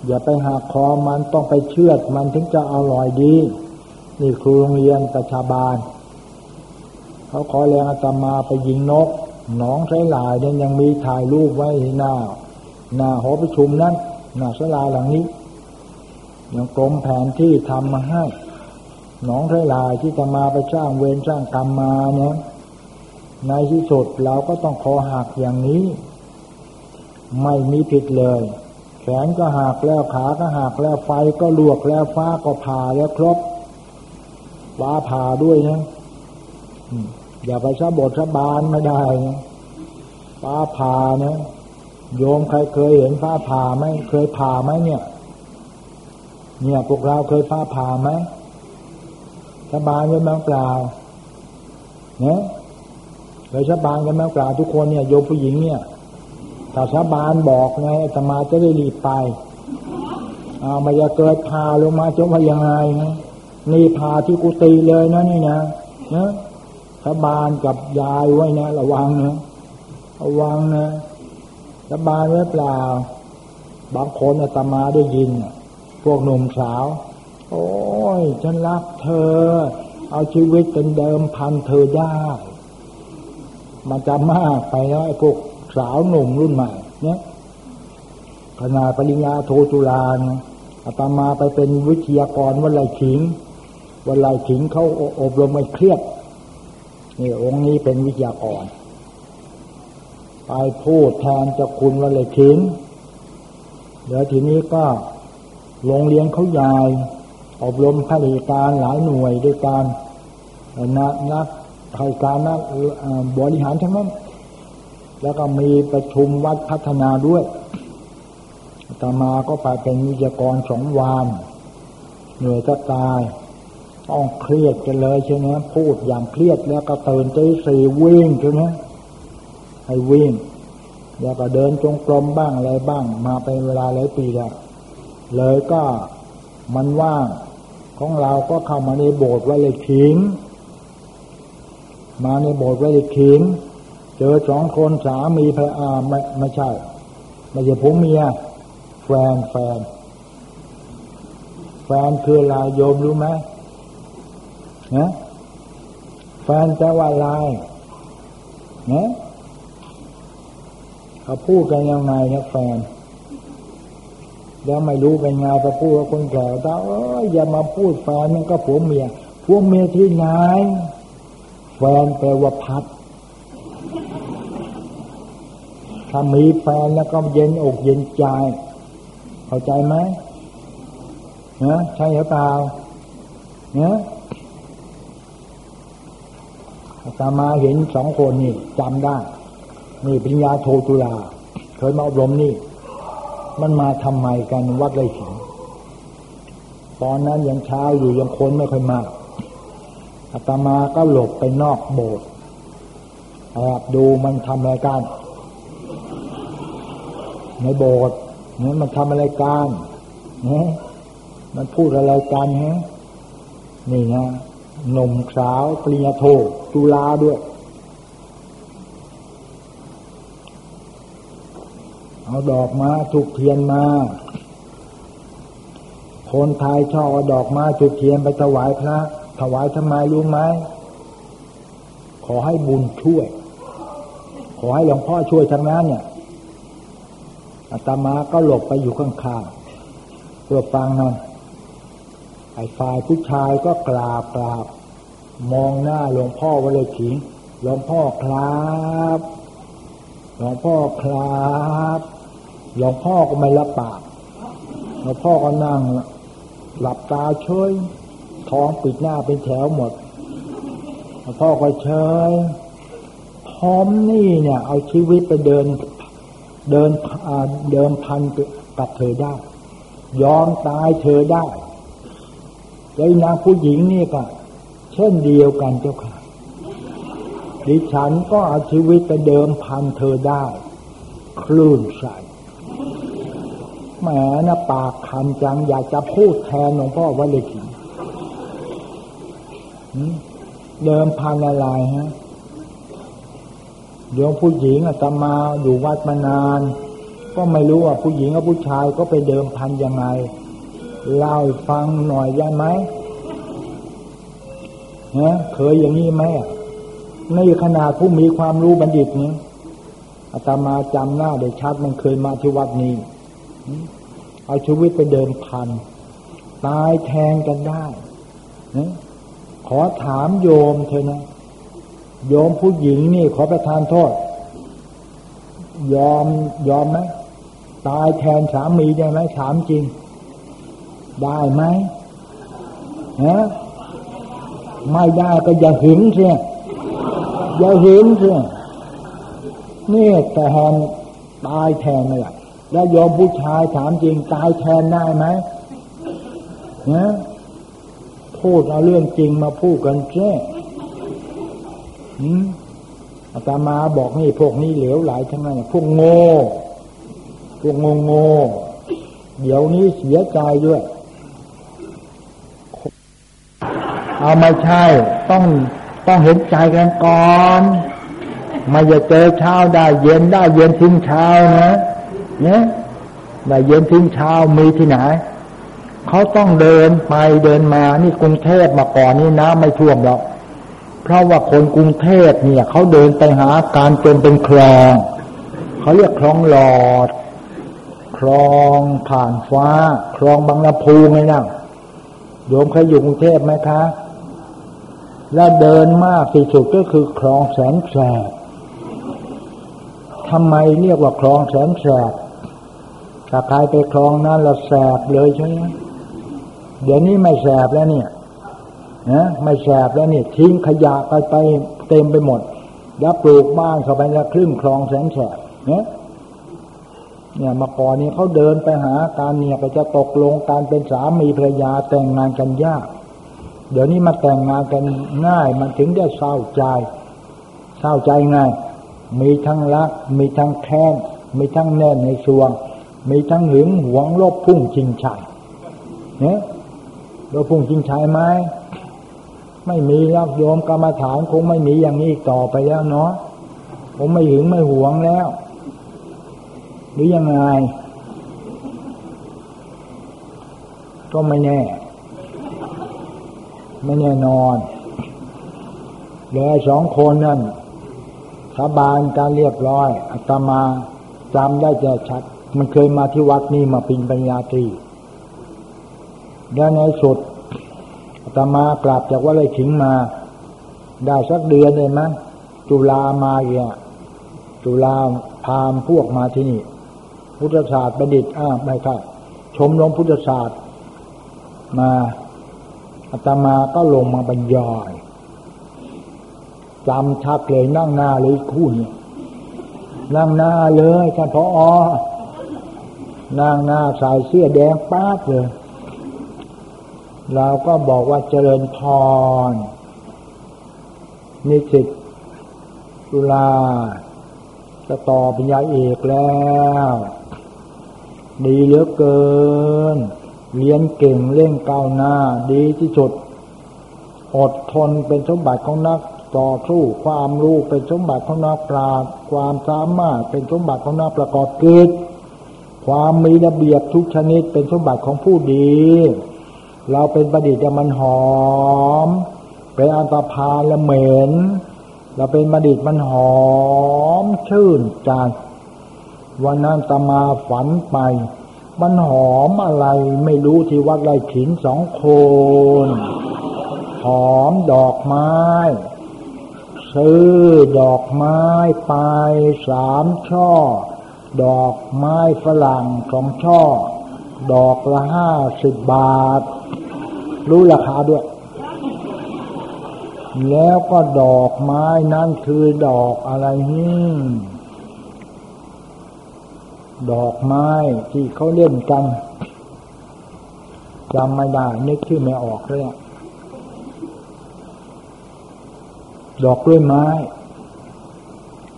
อย่าไปหักคอมันต้องไปเชือดมันถึงจะอร่อยดี นี่ครูโรงเรียนประชาบาล เขาขอแรงอาตมาไปยิงนก หนองใช้ลายเนี่ยยังมีถ่ายรูปไว้หน้า หน้าหอประชุมนั้นหน้าสลาหลังนี้ ยังกรมแผนที่ทำมาให้ หนองใช้ลายที่จะมาไปสร้างเวรสร้างกรรมมาเนี่ยในที่สุดเราก็ต้องคอหักอย่างนี้ ไม่มีผิดเลย แขนก็หักแล้วขาก็หักแล้วไฟก็ลวกแล้วฟ้าก็ผ่าแล้วครบฟ้าผ่าด้วยนะอย่าไปชาบทชาบานไม่ได้นะฟ้าผ่านะโยมใครเคยเห็นฟ้าผ่าไหมเคยผ่าไหมเนี่ย เนี่ยพวกเราเคยฟ้าผ่าไหมชาบานไว้บ้างเปล่าเนี่ยเคยชาบานกันบ้างเปล่าทุกคนเนี่ยโยมผู้หญิงเนี่ยาชาบานบอกไงอาตมาจะได้รีบไปเอามาจะเกิดพาลงมาจะว่ายังไงนะนี่พาที่กุฏิเลยนะนี่นะนะสาบานกับยายไว้นะระวังนะระวังนะสาบานไว้เปล่า บางคนอาตมาได้ยินพวกหนุ่มสาว โอ้ยฉันรักเธอ เอาชีวิตเป็นเดิมพันเธอได้ มันจะมากไปแล้วไอ้พวก สาวหนุ่มรุ่นใหม่ เนี่ยขนาดปริญญาโทจุฬาเนี่ยอาตมาไปเป็นวิทยากรวันไรขิง วันไรขิงเขาอบรมไม่เครียดนี่องค์นี้เป็นวิทยากร ไปพูดแทนจ้าคุณวันไรขิงเดี๋ยวทีนี้ก็โรงเรียนเขาใหญ่อบรมข้าราชการหลายหน่วยด้วยการนักนักข้ารการนักบริหารทั้งนั้น แล้วก็มีประชุมวัดพัฒนาด้วยตามาก็ไปเป็นวิทยากรสองวันเหนื่อยก็ตาย ต้องเครียดกันเลยใช่ไหมพูดอย่างเครียดแล้วก็ตื่นตีสี่วิ่งใช่ไหมให้วิ่ง แล้วก็เดินจงกรมบ้างอะไรบ้าง มาเป็นเวลาหลายปีแล้วเลยก็มันว่างของเราก็เข้ามาในโบสถ์ไว้เลยขิง มาในโบสถ์ไว้เลยขิง เจอสองคนสามีพระอาไม่ไม่ใช่ ไม่ใช่ผมเมีย แฟนแฟน แฟนคือลายโยมรู้ไหมนะแฟนแปลว่าลายนะเขาพูดกันยังไงนะแฟนแล้วไม่รู้เป็นไงไปพูดกับคนแก่ตาเอออย่ามาพูดแฟนมันก็ผัวเมียผัวเมียที่ไหนแฟนแปลว่าพัด ถ้ามีแฟนแล้วก็เย็นอกเย็นใจ เข้าใจไหมเนะใช่หรือเปล่าเนะอาตมาเห็นสองคนนี่จำได้ นี่ปริญญาโทตุลา เคยมาอบรมนี่ มันมาทำไมกันวัดไรขิงตอนนั้นยังเช้าอยู่ยังคนไม่ค่อยมาอาตมาก็หลบไปนอกโบสถ์แอบดูมันทำอะไรกัน ในโบสถ์เนี่ยมันทำอะไรกันเนี่ยมันพูดอะไรกันฮะนี่นะหนุ่มสาวปริญญาโทจุฬาด้วยเอาดอกมาถูกเทียนมา คนไทยชอบเอาดอกมาถูกเทียนไปถวายพระ ถวายทำไมรู้ไหม ขอให้บุญช่วย ขอให้หลวงพ่อช่วยทำงานเนี่ย อาตมาก็หลบไปอยู่ข้างๆเพื่อฟังนั่นไอ้ฝ่ายผู้ชายก็กราบกราบ มองหน้าหลวงพ่อว่าเลยขิงหลวงพ่อครับหลวงพ่อครับหลวงพ่อก็ไม่รับปากหลวงพ่อก็นั่ง หลับตาเฉยท้องปิดหน้าเป็นแถวหมดหลวงพ่อก็เฉยพร้อมนี่เนี่ย เอาชีวิตไปเดิน เดินเดิมพันกับเธอได้ ยอมตายเธอได้แล้วนางผู้หญิงนี่ก็เช่นเดียวกันเจ้าค่ะดิฉันก็เอาชีวิตไปเดิมพันเธอได้ คลื่นใสแหมนะปากคำจังอยากจะพูดแทนหลวงพ่อว่าเลยทีเดิมพันอะไรฮะ โยมผู้หญิงอาตมาอยู่วัดมานาน ก็ไม่รู้ว่าผู้หญิงกับผู้ชายก็ไปเดิมพันยังไงเล่าฟังหน่อยได้ไหมฮะเคยอย่างนี้ไหมในขนาดผู้มีความรู้บัณฑิตนี่ยอาตมาจำหน้าได้ชัดมันเคยมาที่วัดนี้ เอาชีวิตไปเดิมพัน ตายแทงกันได้ ขอถามโยมเธอนะ โยมผู้หญิงนี่ขอประทานโทษ ยอมยอมไหมตายแทนสามีได้ไหมถามจริง ได้ไหมฮะไม่ได้ก็อย่าหึงเสียอย่าหึงเสียนี่แต่แทนตายแทนเลยแล้วยอมผู้ชายถามจริง ตายแทนได้ไหมเนี่ยพูดเอาเรื่องจริงมาพูดกันแค่ อาตมาบอกนี่พวกนี้เหลวไหลทั้งนั้นพวกโง่พวกโง่โง่เดี๋ยวนี้เสียใจด้วยเอาไม่ใช่ ต้องต้องเห็นใจกันก่อนไม่จะเจอเช้าได้เย็นได้เย็นทิ้งเช้านะเนี่ยได้เย็นทิ้งเช้ามีที่ไหนเขาต้องเดินไปเดินมานี่กรุงเทพมาก่อนนี่น้ำไม่ท่วมหรอก เพราะว่าคนกรุงเทพเนี่ยเขาเดินไปหาการจนเป็นคลอง เขาเรียกคลองหลอด คลองผ่านฟ้า คลองบางลำพูไงนะโยมเคยอยู่กรุงเทพไหมคะ แล้วเดินมากที่สุดก็คือคลองแสนแสบทำไมเรียกว่าคลองแสนแสบถ้าใครไปคลองนั้นเราแสบเลยใช่ไหมเดี๋ยวนี้ไม่แสบแล้วเนี่ย นะไม่แสบแล้วนี่ทิ้งขยะไปไปเต็มไปหมด แล้วปลูกบ้านเข้าไปแล้วครึ่งคลองแสนแสบเนี่ยเนี่ยมาก่อนนี้เขาเดินไปหาการเนี่ยไปจะตกลงการเป็นสามีภรรยาแต่งงานกันยาก เดี๋ยวนี้มาแต่งงานกันง่าย มันถึงได้เศร้าใจ เศร้าใจไงมีทั้งรัก มีทั้งแค้นมีทั้งแน่นในสวง มีทั้งหึงหวงลบพุ่งจริงชัยเนี่ยเราพุ่งจริงชัยไหม ไม่มีรักโยมกรรมฐานคงไม่มีอย่างนี้ต่อไปแล้วเนาะผมไม่หึงไม่หวงแล้ว หรือยังไง ก็ไม่แน่ ไม่แน่นอนเลยสองคนนั่นสาบานการเรียบร้อยอาตมาจำได้จะชัด มันเคยมาที่วัดนี้มาปินปัญญาตรีแล้วในสุด ตมากลับจากวัดไรขิงมา ได้สักเดือนเลยมั้งจุลามาเอี่ยจุลาพามพวกมาที่นี่ พุทธศาสตร์ประดิษฐ์อ้าไม่ครับชมรมพุทธศาสตร์มาอาตมาก็ลงมาบรรยายจำชักเลยนั่งหน้าเลยคู่นี้นั่งหน้าเลยท่านพออนั่งหน้าใส่เสื้อแดงป้าเลย เราก็บอกว่าเจริญพรนิสิตจุฬาจะต่อปัญญาเอกแล้ว ดีเหลือเกิน เรียนเก่งเร่งก้าวหน้า ดีที่สุด อดทนเป็นสมบัติของนักต่อสู้ความรู้เป็นสมบัติของนักปราชญ์ความสามารถเป็นสมบัติของนักประกอบกิจความมีระเบียบทุกชนิดเป็นสมบัติของผู้ดี เราเป็นประดิษฐ์มันหอม เป็นอันตรพาละเหม็น เราเป็นประดิษฐ์มันหอมชื่นใจวันนั้นตมาฝันไป มันหอมอะไรไม่รู้ที่วัดไรขินสองคน หอมดอกไม้ ซื้อดอกไม้ไปสามช่อ ดอกไม้ฝรั่งสองช่อ ดอกละห้าสิบบาท รู้ราคาด้วย แล้วก็ดอกไม้นั้นคือดอกอะไรฮึดอกไม้ที่เขาเล่นกันจำไม่ได้นึกชื่อไม่ออกเลยดอกกล้วยไม้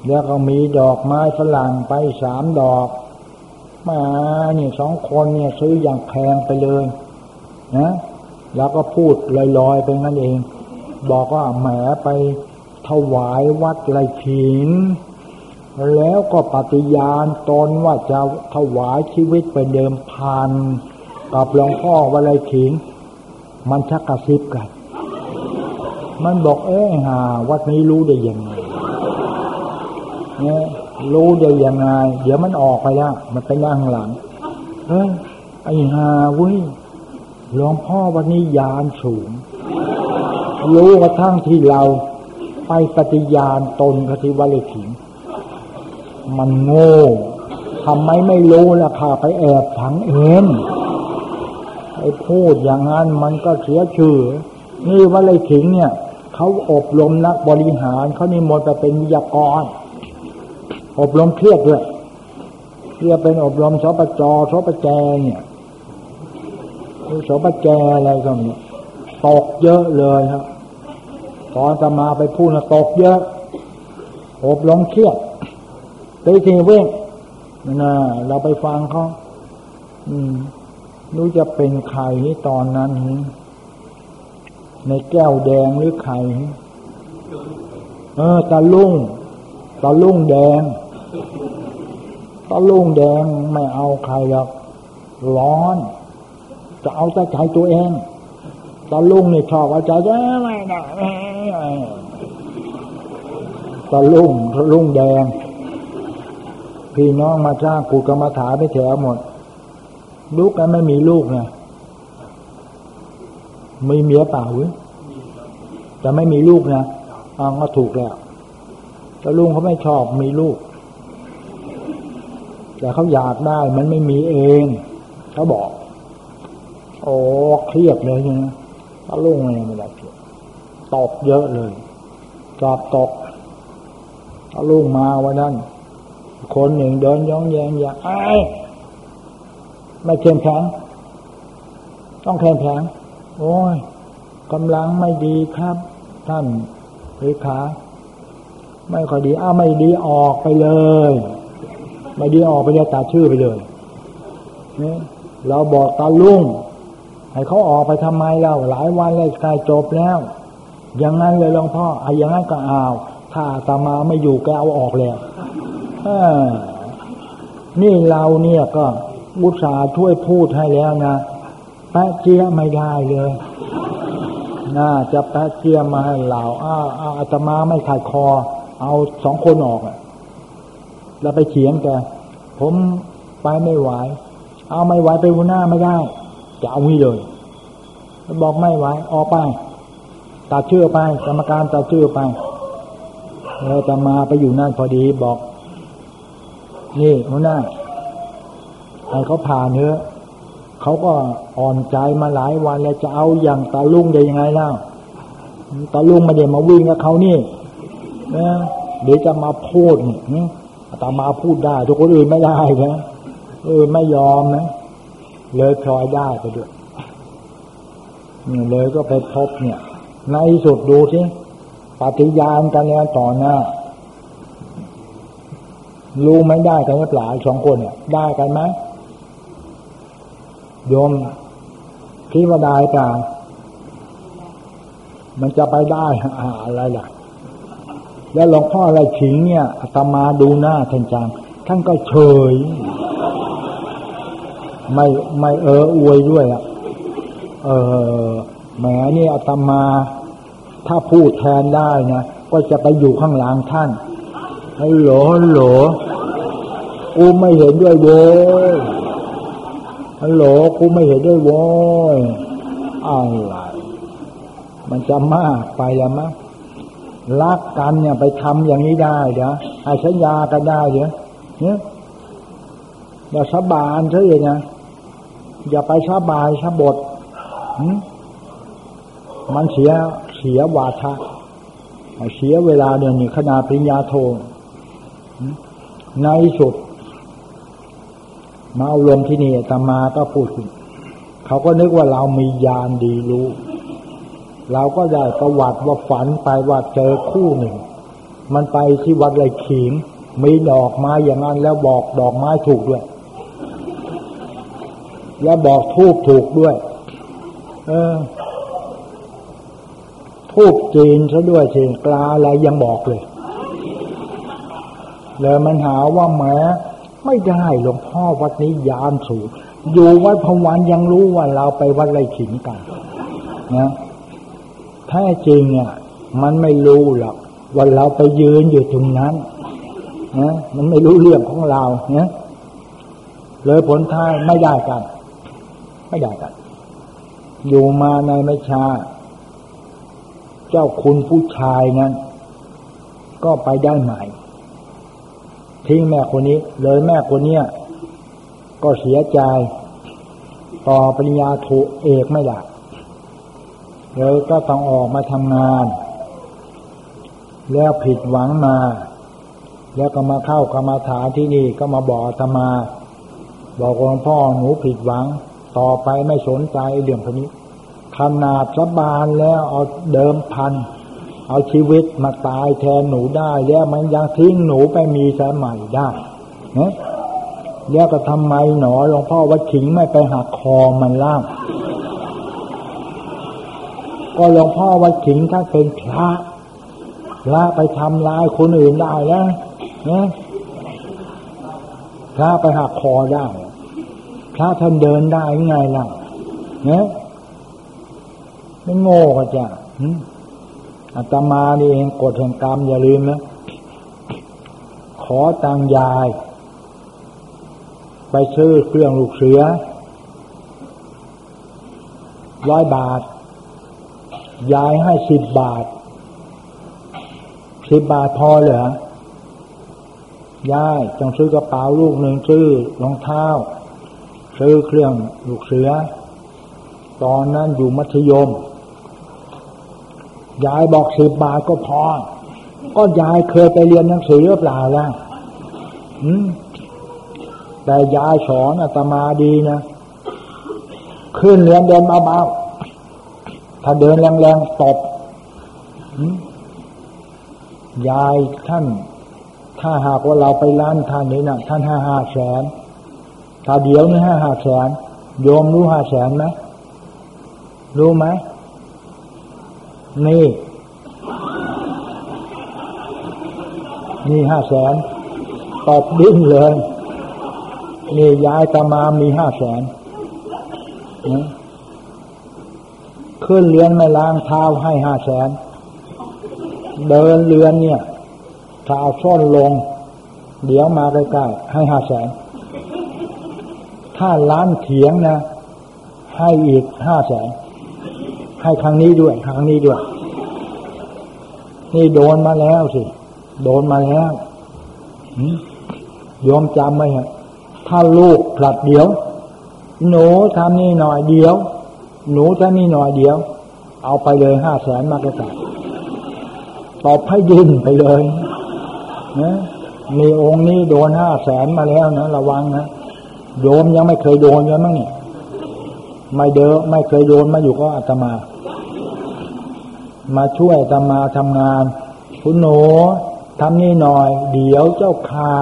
แล้วก็มีดอกไม้ฝรั่งไปสามดอก มาเนี่ยสองคนเนี่ยซื้ออย่างแพงไปเลย นะ แล้วก็พูดลอยๆไปงั้นเอง บอกว่าแหมไปถวายวัดไรขิงแล้วก็ปฏิญาณตนว่าจะถวายชีวิตไปเดิมพันกับหลวงพ่อวัดไรขิงมันชักกระซิบกัน มันบอกเอ๊ะหาวัดนี้รู้ได้ยังไงเนี่ยรู้ได้ยังไง เดี๋ยวมันออกไปแล้ว มันไปนั่งหลังเฮ้ยไอ้หาเว้ย หลวงพ่อวันนี้ยานสูง รู้กระทั่งที่เราไปปฏิญาณตนกติวัลขิง มันโง่ทำไมไม่รู้ล่ะค่ะไปแอบถังเองไอ้พูดอย่างนั้นมันก็เสียชื่อ นี่วัลขิงเนี่ยเขาอบรมนักบริหารเขานิมนต์ไปเป็นวิทยากร อบรมเครียดด้วยเพื่อเป็นอบรมสปจสปแจเนี่ย สปแจอะไรก็มีตกเยอะเลยครับตอนจะมาไปพูดนะตกเยอะอบรมเครียดไปทีเว้งนะเราไปฟังเขาอืมรู้จะเป็นใครตอนนั้น ในแก้วแดงหรือไข่เออตาลุ่งตาลุ่งแดงตาลุ่งแดงไม่เอาใครหรอกร้อน จะเอาแต่ใจตัวเองตาลุงนี่ชอบเอาใจไม่ได้ตาลุงตาลุงแดง พี่น้องมาจ้างกูกรรมฐานไม่แถวหมดลูกกันไม่มีลูกไงมีเมียเปล่าหรือแต่ไม่มีลูกนะอ่าวก็ถูกแล้วแต่ลุงเขาไม่ชอบมีลูก แต่เขาอยากได้มันไม่มีเอง เขาบอก โอ้เครียดเลยใช่ไหมถ้าลุงอะไรไม่ได้ตกเยอะเลยจอบตกถ้าลุงมาวันนั้น คนหนึ่งเดินย้องแยงอย่างไอ้ไม่เข้มแข็งต้องเข้มแข็งโอ้ยกำลังไม่ดีครับ ท่านเลขาไม่ค่อยดีอ้าไม่ดีออกไปเลย ไม่ดีออกไปเลยตัดชื่อไปเลยนี่เราบอกตาลุ่ง ให้เขาออกไปทำไมเราหลายวันเลยกายจบแล้ว อย่างนั้นเลยหลวงพ่อไอ้อย่างนั้นก็เอาถ้าตามาไม่อยู่แกเอาออกแล้วนี่เราเนี่ยก็อุตส่าห์ช่วยพูดให้แล้วนะแปะเจียไม่ได้เลย น่าจะแปะเจียมาให้เราอ้าอาตมาไม่ขาดคอ เอาสองคนออกแล้วไปเฉียงแกผมไปไม่ไหว เอาไม่ไหวไปหัวหน้าไม่ได้ จะเอางี้เลยบอกไม่ไหวออกไปตัดเชื่อไป กรรมการตัดเชื่อไปเราจะมาไปอยู่นั่นพอดีบอก นี่หัวหน้าให้เขาผ่านเถอะเขาก็อ่อนใจมาหลายวันแล้วจะเอาอย่างตาลุงได้ยังไงเล่ะตาลุงมาเดี๋ยวมาวิ่งกับเขานี่นะเดี๋ยวจะมาพูดนี่ตามาพูดได้ทุกคนอื่นไม่ได้นะเออไม่ยอมนะ เลยพลอยได้ไปด้วยเลยก็ไปพบเนี่ย ในสุดดูสิปฏิญาณกันแล้วต่อหน้า รู้ไม่ได้กันหรือเปล่าสองคนเนี่ย ได้กันไหมโยมคิดว่าได้ป่ามันจะไปได้อะไรล่ะ แล้วหลวงพ่ออะไรขิงเนี่ยอาตมาดูหน้าท่านจังท่านก็เฉย ไม่ไม่เอออวยด้วยอะ เออแหมนี่อาตมา ถ้าพูดแทนได้นะก็จะไปอยู่ข้างหลังท่านฮัลโหลฮัลโหลกูไม่เห็นด้วยเว้ยฮัลโหลกูไม่เห็นด้วยโว้ยอะไรมันจะมากไปล้วมั้งรักกันเนี่ยไปทำอย่างนี้ได้เดี๋ยวให้สัญญากันได้เดี๋ยวเนี่ยอย่าสาบานเฉยนะ อย่าไปสาบานสาบทมันเสียเสียวาทะเสียเวลาเดือนนี้ขนาดปริญญาโทในสุด มาเอาลมที่นี่ตมาก็พูดขึ้นเขาก็นึกว่าเรามียานดีรู้ เราก็ได้ประวัติว่าฝันไปว่าเจอคู่หนึ่ง มันไปที่วัดไรขิงมีดอกไม้อย่างนั้นแล้วบอกดอกไม้ถูกด้วย แล้วบอกทูบถูกด้วย เออทูบจีนซะด้วยสิกลาอะไรยังบอกเลยเลยมันหาว่าแม้ไม่ได้หลวงพ่อวัดนี้ยานสูงอยู่วัดพวันยังรู้ว่าเราไปวัดไรขิงกันนะแท้จริงอะมันไม่รู้หรอกว่าเราไปยืนอยู่ตรงนั้นนะมันไม่รู้เรื่องของเราเนี่ยเลยผลท้ายไม่ได้กัน ไม่ได้กัน อยู่มาในไม่ช้า เจ้าคุณผู้ชายนั้น ก็ไปได้ใหม่ ทิ้งแม่คนนี้ เลยแม่คนเนี้ยก็เสียใจ ต่อปริญญาโทเอกไม่ได้เลยก็ต้องออกมาทำงาน แล้วผิดหวังมา แล้วก็มาเข้ากรรมาฐานที่นี่ก็มาบอกธรรมา บอกหลวงพ่อหนูผิดหวัง ต่อไปไม่สนใจเรื่องคนนี้ ขนาดสบานแล้วเอาเดิมพัน เอาชีวิตมาตายแทนหนูได้ แล้วมันยังทิ้งหนูไปมีสายใหม่ได้นะแล้วก็ทำไมหนอหลวงพ่อว่าขิงไม่ไปหักคอมันล่างก็หลวงพ่อว่าขิงถ้าเป็นพระพระไปทำลายคนอื่นได้แล้วนะพระไปหักคอได้ ระท่านเดินได้ยังไงล่ะเนี่ยไม่โง่ก็จะอาตมานี่เองกฎแห่งกรรมอย่าลืมนะ ขอตังยาย ไปซื้อเครื่องลูกเสือร้อยบาท ยายให้สิบบาท สิบบาทพอเหรอยายต้องซื้อกระเป๋าลูกหนึ่งซื้อรองเท้า ซื้อเครื่องลูกเสือ ตอนนั้นอยู่มัธยม ยายบอกสิบบาทก็พอ ก็ยายเคยไปเรียนหนังสือหรือเปล่าล่ะแต่ยายสอนอาตมาดีนะ ขึ้นเรียนเดินเบาๆถ้าเดินแรงๆตบยายท่าน ถ้าหากว่าเราไปร้านท่านนี้นะท่านห้าห้าแสน ถ้าเดี๋ยวนี้ห้าห้าแสนโยมรู้ห้าแสนไหมรู้ไหมนี่ นี่ห้าแสนตอบดิ้นเลยนี่ยายตามามีห้าแสนขึ้นเรือนไม่ล้างเท้าให้ห้าแสนเดินเรือนเนี่ยถ้าเอาซ่อนลง เดี๋ยวมาใกล้ๆให้ห้าแสน ถ้าล้านเถียงนะ ให้อีกห้าแสนให้ครั้งนี้ด้วยครั้งนี้ด้วย นี่โดนมาแล้วสิ โดนมาแล้วยอมจำไหมฮะถ้าลูกผลัดเดียว หนูทำนี่หน่อยเดียว หนูทำนี่หน่อยเดียว เอาไปเลยห้าแสนมากระสับตอบให้ดินไปเลยนะมีองค์นี้โดนห้าแสนมาแล้วนะระวังนะ โยมยังไม่เคยโดนยังมั้งเนี่ยไม่เดอไม่เคยโดนมาอยู่ก็อาตมา มาช่วยอาตมาทำงานคุณหนูทำนี่หน่อย เดี๋ยวเจ้าค่า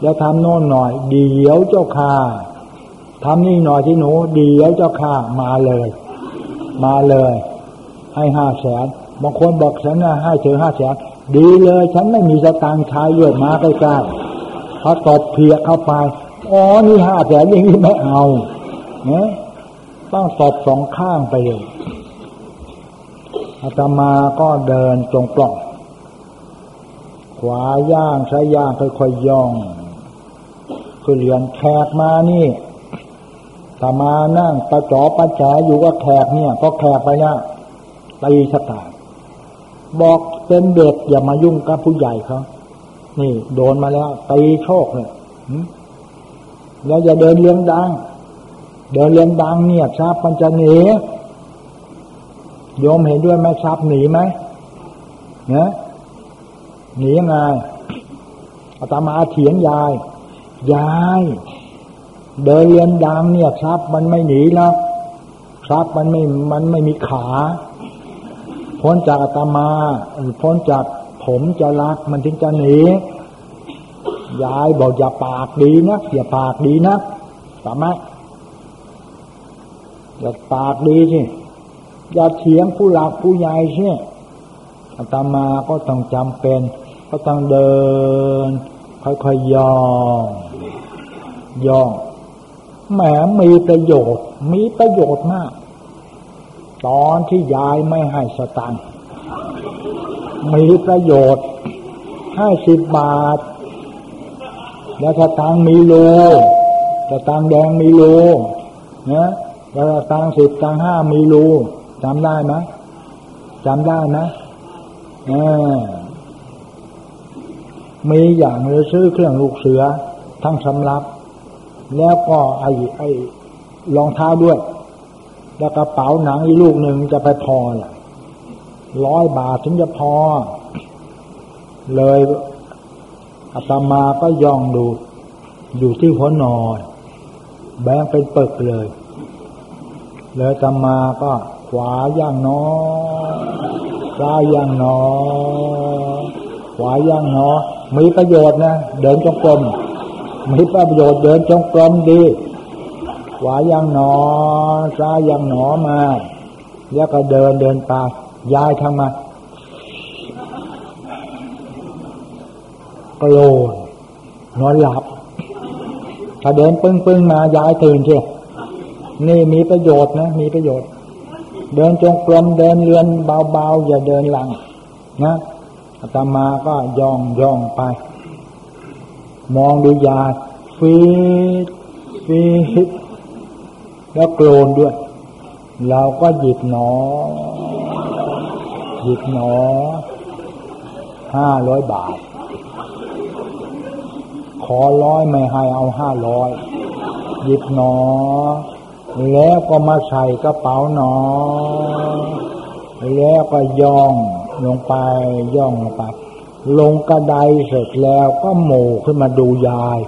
แล้วทำโน่นหน่อย เดี๋ยวเจ้าค่าทำนี่หน่อยที่หนู เดี๋ยวเจ้าค่ามาเลย มาเลย ให้ห้าแสนบางคนบอกฉันนะให้เธอห้าแสนดีเลย ฉันไม่มีสตางค์ใช้เยอะมาใกล้ๆพอตบเพียเข้าไป อ๋อนี่ห้าแสนอย่างนี้ไม่เอาเนี่ยต้องตบสองข้างไปเลยอาตมาก็เดินตรงปล่อง ขวาย่างซ้ายย่างค่อยๆย่อง คือเหรียนแขกมานี่ตามานั่งประจอประแจอยู่ก็แขกเนี่ย ก็แขกไปนะตีสตาบอกเป็นเด็กอย่ามายุ่งกับผู้ใหญ่เขานี่ โดนมาแล้วตีโชคเลย แล้วอย่าเดินเลี้ยงดัง เดินเลี้ยงดังเนี่ยทรัพย์มันจะหนีโยมเห็นด้วยไหมทรัพย์หนีไหมเนี่ยหนียังไงอาตมาเถียงยาย ยาย เดินเรียนดังเนี่ยทรัพย์มันไม่หนีแล้วทรัพย์มันไม่มันไม่มีขา พ้นจากอาตมาพ้นจากผมจะรักมันถึงจะหนี ยายบอกอย่าปากดีนะอย่าปากดีนะสามารถอย่าปากดีสิอย่าเถียงผู้หลักผู้ใหญ่ใช่อาตมาก็ต้องจำเป็น ก็ต้องเดิน ค่อยๆย่องย่องแหมมีประโยชน์ มีประโยชน์มาก ตอนที่ยายไม่ให้สตังค์มีประโยชน์ห้าสิบบาท แล้วสตังมีโลสตังแดงมีโลนะแล้วสตังสิบตังห้ามีโลจำได้ไหมจำได้ไหมมีอย่างเลยซื้อเครื่องลูกเสือ ทั้งสำรับ แล้วก็ไอ้ไอ้รองเท้าด้วย แล้วกระเป๋าหนังอีลูกหนึ่งจะไปพอล่ะร้อยบาทถึงจะพอ เลย อาตมาก็ย่องดู อยู่ที่หัวนอนแบงเป็นเปึกเลยเลยอาตมาก็ขวาย่างน้อซ้ายย่างน้อขวาย่างน้อมีประโยชน์นะ เดินจงกรมมีประโยชน์เดินจงกรมดีขวาย่างหนอซ้ายย่างหนอมา แล้วก็เดินเดินไปยายทำมา โกรนนอนหลับถ้าเดินปึ้งปึ้งมายายตื่นเชียนี่มีประโยชน์นะ มีประโยชน์ เดินจงกรมเดินเรือนเบาๆอย่าเดินหลัง นะอาตมาก็ย่องย่องไป มองดูยาฟีดฟีดแล้วโกรนด้วย เราก็หยิบหนอ หยิบหนอห้าร้อยบาท ขอร้อยไม่ให้เอาห้าร้อยหยิบหนอ แล้วก็มาใส่กระเป๋าหนอ แล้วก็ย่องลงไปย่องลงไปลงกระไดเสร็จแล้วก็โมขึ้นมาดูยาย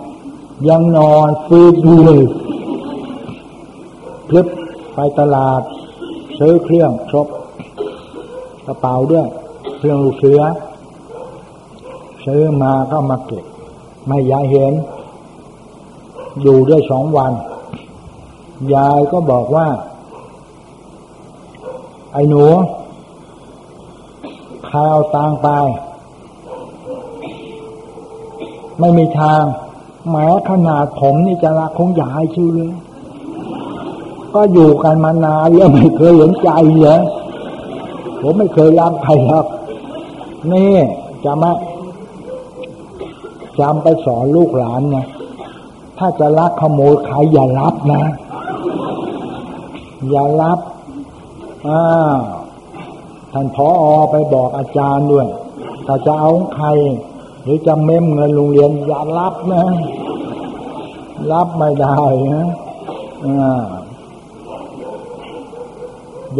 ยังนอนฟื้นอยู่เลยพลึบไปตลาด ซื้อเครื่องชบกระเป๋าด้วย เครื่องลูกเสือ ซื้อมาก็มาเก็บ ไม่ยายเห็น อยู่ได้สองวัน ยายก็บอกว่า ไอ้หนูใครเอาตังไป ไม่มีทาง แม้ขนาดผมนี่จะรักคงยายชื่อเลยก็อยู่กันมานานแล้วไม่เคยเห็นใจเลยผมไม่เคยรักใครครับ นี่จำไหม จำไปสอนลูกหลานนะถ้าจะลักขโมยใครอย่ารับนะ อย่ารับอ้าวท่านพออไปบอกอาจารย์ด้วยถ้าจะเอาใคร หรือจะเม้มเงินโรงเรียนอย่ารับนะ รับไม่ได้นะ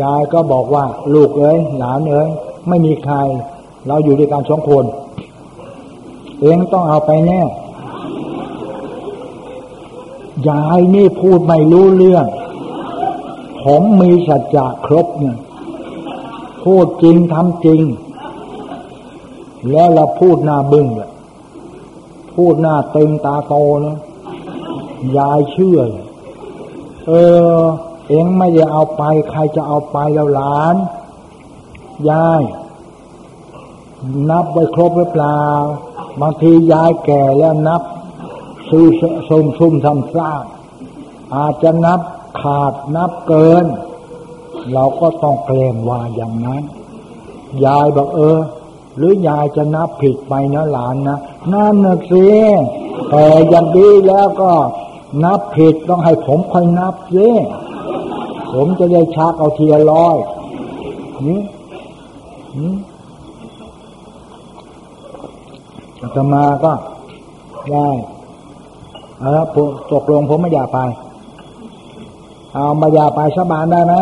ยายก็บอกว่า ลูกเอ้ยหลานเอ้ยไม่มีใคร เราอยู่ด้วยกันสองคน เองต้องเอาไปแน่ยายนี่พูดไม่รู้เรื่อง ผมมีสัจจะครบเนี่ยพูดจริงทำจริง แล้วเราพูดหน้าบึ้งเลยพูดหน้าเตึงตาโตนะยายเชื่อเออ เองไม่ได้เอาไป ใครจะเอาไปแล้วหลาน ยาย นับไว้ครบหรือเปล่า บางทียายแก่แล้วนับซูซุ่มซุ่มทำซ่าอาจจะนับขาดนับเกิน เราก็ต้องเกรงว่าอย่างนั้น ยายบอกเออ หรือยายจะนับผิดไปนะหลานนะนั่นนะสิแต่อย่างดีแล้วก็นับผิดต้องให้ผมคอยนับสิผมจะได้ชักเอาเทียร้อยนี่ อาตมาก็ได้เอาละผมตกลงผมไม่อยากไป เอามาอยากไปสบานได้ไหม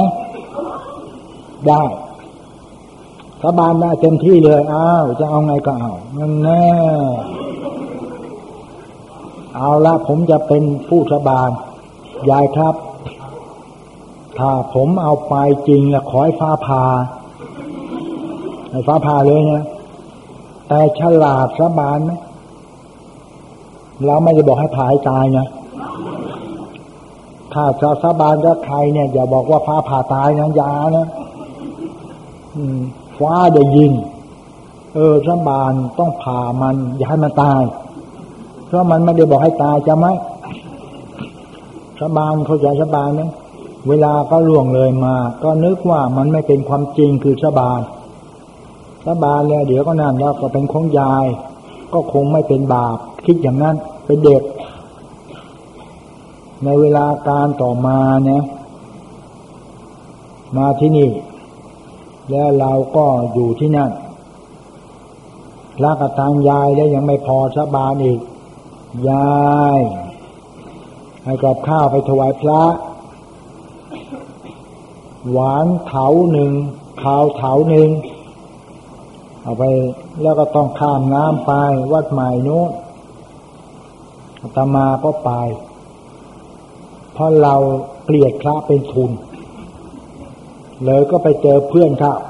ได้สบานได้เต็มที่เลยอ้าวจะเอาไงก็เอานั่นแน่เอาละผมจะเป็นผู้สบานยายครับ ถ้าผมเอาไปจริงละขอให้ฟ้าพาให้ฟ้าพาเลยนะ แต่ฉลาดสบานไหมเราไม่ได้บอกให้ผายตายนะถ้าจะสาบานกับใครเนี่ย อย่าบอกว่าฟาผ่าตายนะยานะฟ้าได้ยินเออสาบานต้องผ่ามัน อย่าให้มันตาย เพราะมันไม่ได้บอกให้ตายจะไหมสาบานเขาใจสาบานนะเวลาก็ล่วงเลยมา ก็นึกว่ามันไม่เป็นความจริงคือสาบาน สบานแล้วเดี๋ยวก็นั่นแล้วก็เป็นของยาย ก็คงไม่เป็นบาป คิดอย่างนั้นเป็นเด็ก ในเวลาการต่อมาเนี่ยมาที่นี่ แล้วเราก็อยู่ที่นั่นรักกับทางยายแล้วยังไม่พอสบานอีก ยายให้กับข้าวไปถวายพระ หวานเถาหนึ่งข้าวเถาหนึ่ง เอาไปแล้วก็ต้องข้ามน้ำไปวัดใหม่นู้นตมาก็ไป เพราะเราเกลียดพระเป็นทุน เลยก็ไปเจอเพื่อนข้าว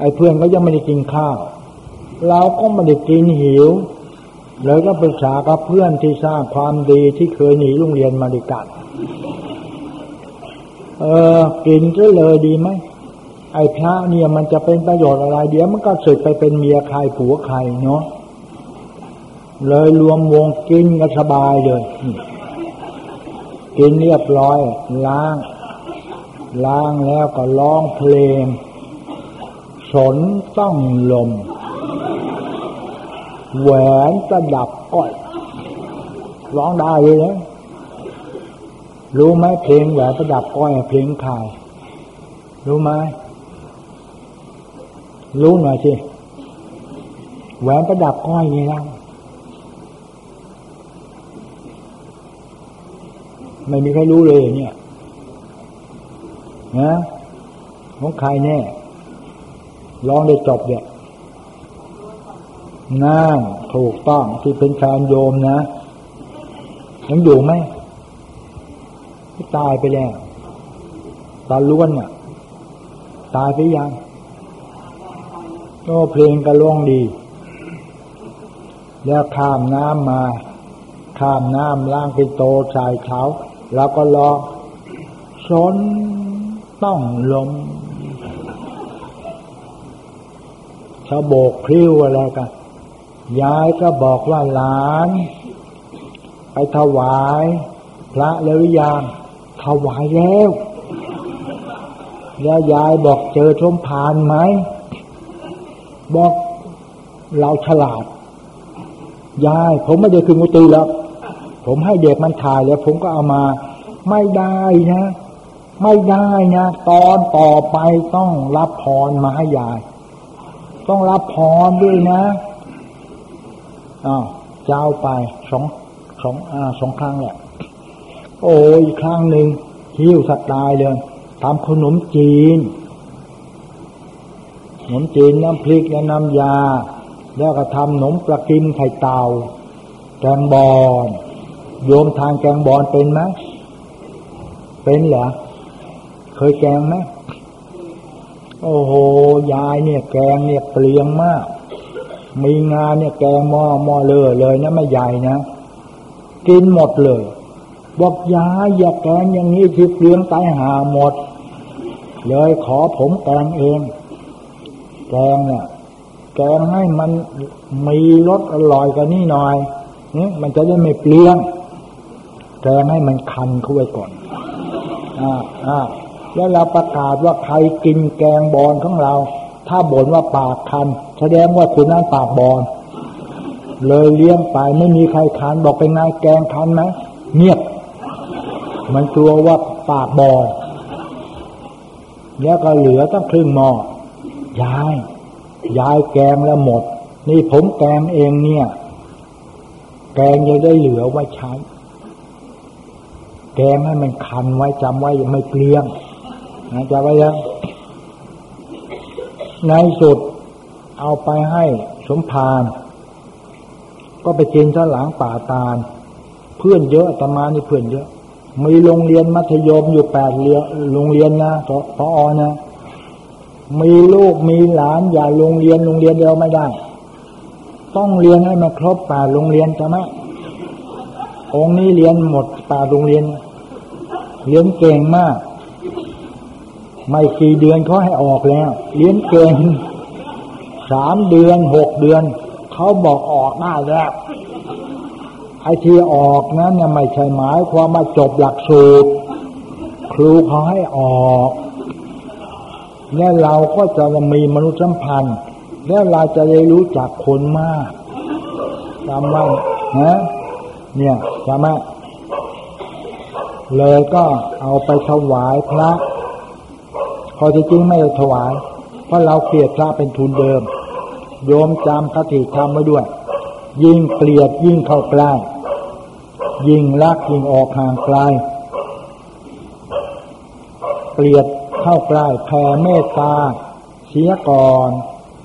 ไอ้เพื่อนก็ยังไม่ได้กินข้าว เราก็ไม่ได้กินหิว เลยก็ปรึกษากับเพื่อนที่สร้างความดีที่เคยหนีโรงเรียนมาด้วยกันเออ กินก็เลยดีไหม ไอ้พระเนี่ยมันจะเป็นประโยชน์อะไร เดี๋ยวมันก็สึกไปเป็นเมียใครผัวใครเนาะเลยรวมวงกินก็สบายเลย กินเรียบร้อย ล้าง ล้างแล้วก็ร้องเพลง สนต้องลม แหวนประดับก้อยร้องได้เลยนะรู้ไหมเพลงแหวนประดับก้อยเพลงใครรู้ไหม รู้หน่อยสิแหวนประดับก้อยนี่นะไม่มีใครรู้เลยเนี่ยนะของใครแน่ร้องได้จบเนี่ยนั่นถูกต้องที่เป็นแฟนโยมนะยังอยู่ไหมตายไปแล้วตาล้วนอะ ตายไปยัง ก็เพลงกระล่องดี แล้วข้ามน้ำมา ข้ามน้ำล่างเป็นโตชายเขาแล้วก็รอสนต้องลมชาโบกคลิ้วอะไรกันยายก็บอกว่าหลาน ไปถวาย พระแล้วหรือยังถวายแล้ว แล้วยายบอกเจอชมพานไหม บอกเราฉลาด ยาย ผมไม่ได้ขึ้นกุฏิแล้ว ผมให้เด็กมันถ่ายแล้ว ผมก็เอามา ไม่ได้นะ ไม่ได้นะ ตอนต่อไปต้องรับพรมาให้ยาย ต้องรับพรด้วยนะอ้าวเจ้าไปสองสองอ่าสองครั้งแหละ โอ้ยครั้งหนึ่งหิ้วสัตว์ตายเลยทำขนมจีน ขนมจีนน้ำพริกและน้ำยา แล้วก็ทำขนมปลากิมไข่เต่าแกงบอนโยมทานแกงบอนเป็นไหมเป็นเหรอเคยแกงไหมโอ้โหยายเนี่ยแกงเนี่ยเปลี่ยงมาก มีงานเนี่ยแกงหม้อหม้อเลยเลยนะไม่ใหญ่นะกินหมดเลยบอกยายอย่าแกงอย่างนี้ที่เปลี่ยงตายหาหมด เลยขอผมแกงเอง แกงเนี่ย แกงให้มันมีรสอร่อยกว่านี้หน่อยนี้มันจะได้ไม่เปลี่ยงแกงให้มันคันเข้าไว้ก่อนอ่าอ่าแล้วเราประกาศว่าใครกินแกงบอลของเรา ถ้าบ่นว่าปากคัน แสดงว่าคุณนั่นปากบอลเลยเลี้ยงไปไม่มีใครคันบอกเป็นไงแกงคันไหมเงียบ มันกลัวว่าปากบอลแล้วก็เหลือตั้งครึ่งหม้อ ยายยายแกงแล้วหมด นี่ผมแกงเองเนี่ย แกงยังได้เหลือไว้ใช้ แกงให้มันคันไว้จำไว้ไม่เปลี่ยงนะจะไว้ยังในสุดเอาไปให้สมภารก็ไปกินซะหลังป่าตาล เพื่อนเยอะตมานี่เพื่อนเยอะ มีโรงเรียนมัธยมอยู่แปดเรียโรงเรียนนะพออนะ มีลูกมีหลานอย่าโรงเรียนโรงเรียนเดียวไม่ได้ ต้องเรียนให้มันครบแปดโรงเรียนใช่ไหมองค์นี้เรียนหมดแปดโรงเรียน เรียนเก่งมาก ไม่กี่เดือนเขาให้ออกแล้ว เรียนเก่งสามเดือนหกเดือนเขาบอกออกได้แล้วไอ้ที่ออกนั้นเนี่ยไม่ใช่หมายความมาจบหลักสูตรครูเขาให้ออก เนี่ยเราก็จะมีมนุษยสัมพันธ์ แล้วเราจะได้รู้จักคนมากจำไว้นะเนี่ยจำไว้เลยก็เอาไปถวายพระพอจริงไม่ถวาย เพราะเราเกลียดพระเป็นทุนเดิม โยมจำคติธรรมไว้ด้วย ยิ่งเกลียดยิ่งเข้าใกล้ยิ่งรักยิ่งออกห่างไกลเกลียด เข้าใกล้แผ่เมตตา เสียก่อน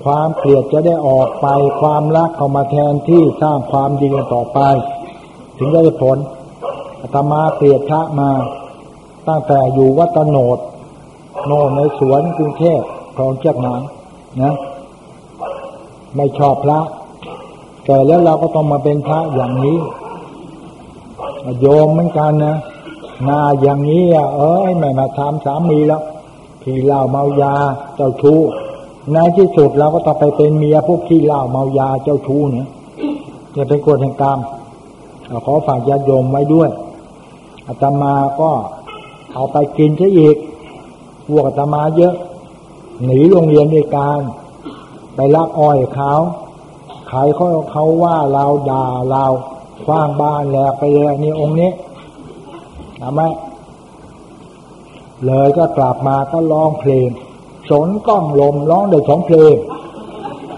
ความเกลียดจะได้ออกไป ความรักเข้ามาแทนที่สร้างความดีกันต่อไป ถึงได้ผลอาตมาเกลียดพระมา ตั้งแต่อยู่วัดโนดโน่ในสวนกรุงเทพคลองเจ้าหนางนะไม่ชอบพระแต่แล้วเราก็ต้องมาเป็นพระอย่างนี้ โยมเหมือนกันนะนาอย่างนี้อะเอ้ยไม่มาทำสามีแล้ว ขี้เหล้าเมายา เจ้าชู้ในที่สุดเราก็ต้องไปเป็นเมียพวกขี้เหล้าเมายาเจ้าชู้เนี่ยจะเป็นกฎแห่งกรรมขอฝากญาติโยมไว้ด้วยอาตมาก็เอาไปกินซะอีกพวกอาตมาเยอะ หนีโรงเรียนด้วยการ ไปลักอ้อยเขาขายเขาเขาว่าเราด่าเราคว้างบ้านแหลกไปเลยนี่องค์นี้ทำไหม เลยก็กลับมาก็ร้องเพลง สนก้องลมร้องได้สองเพลง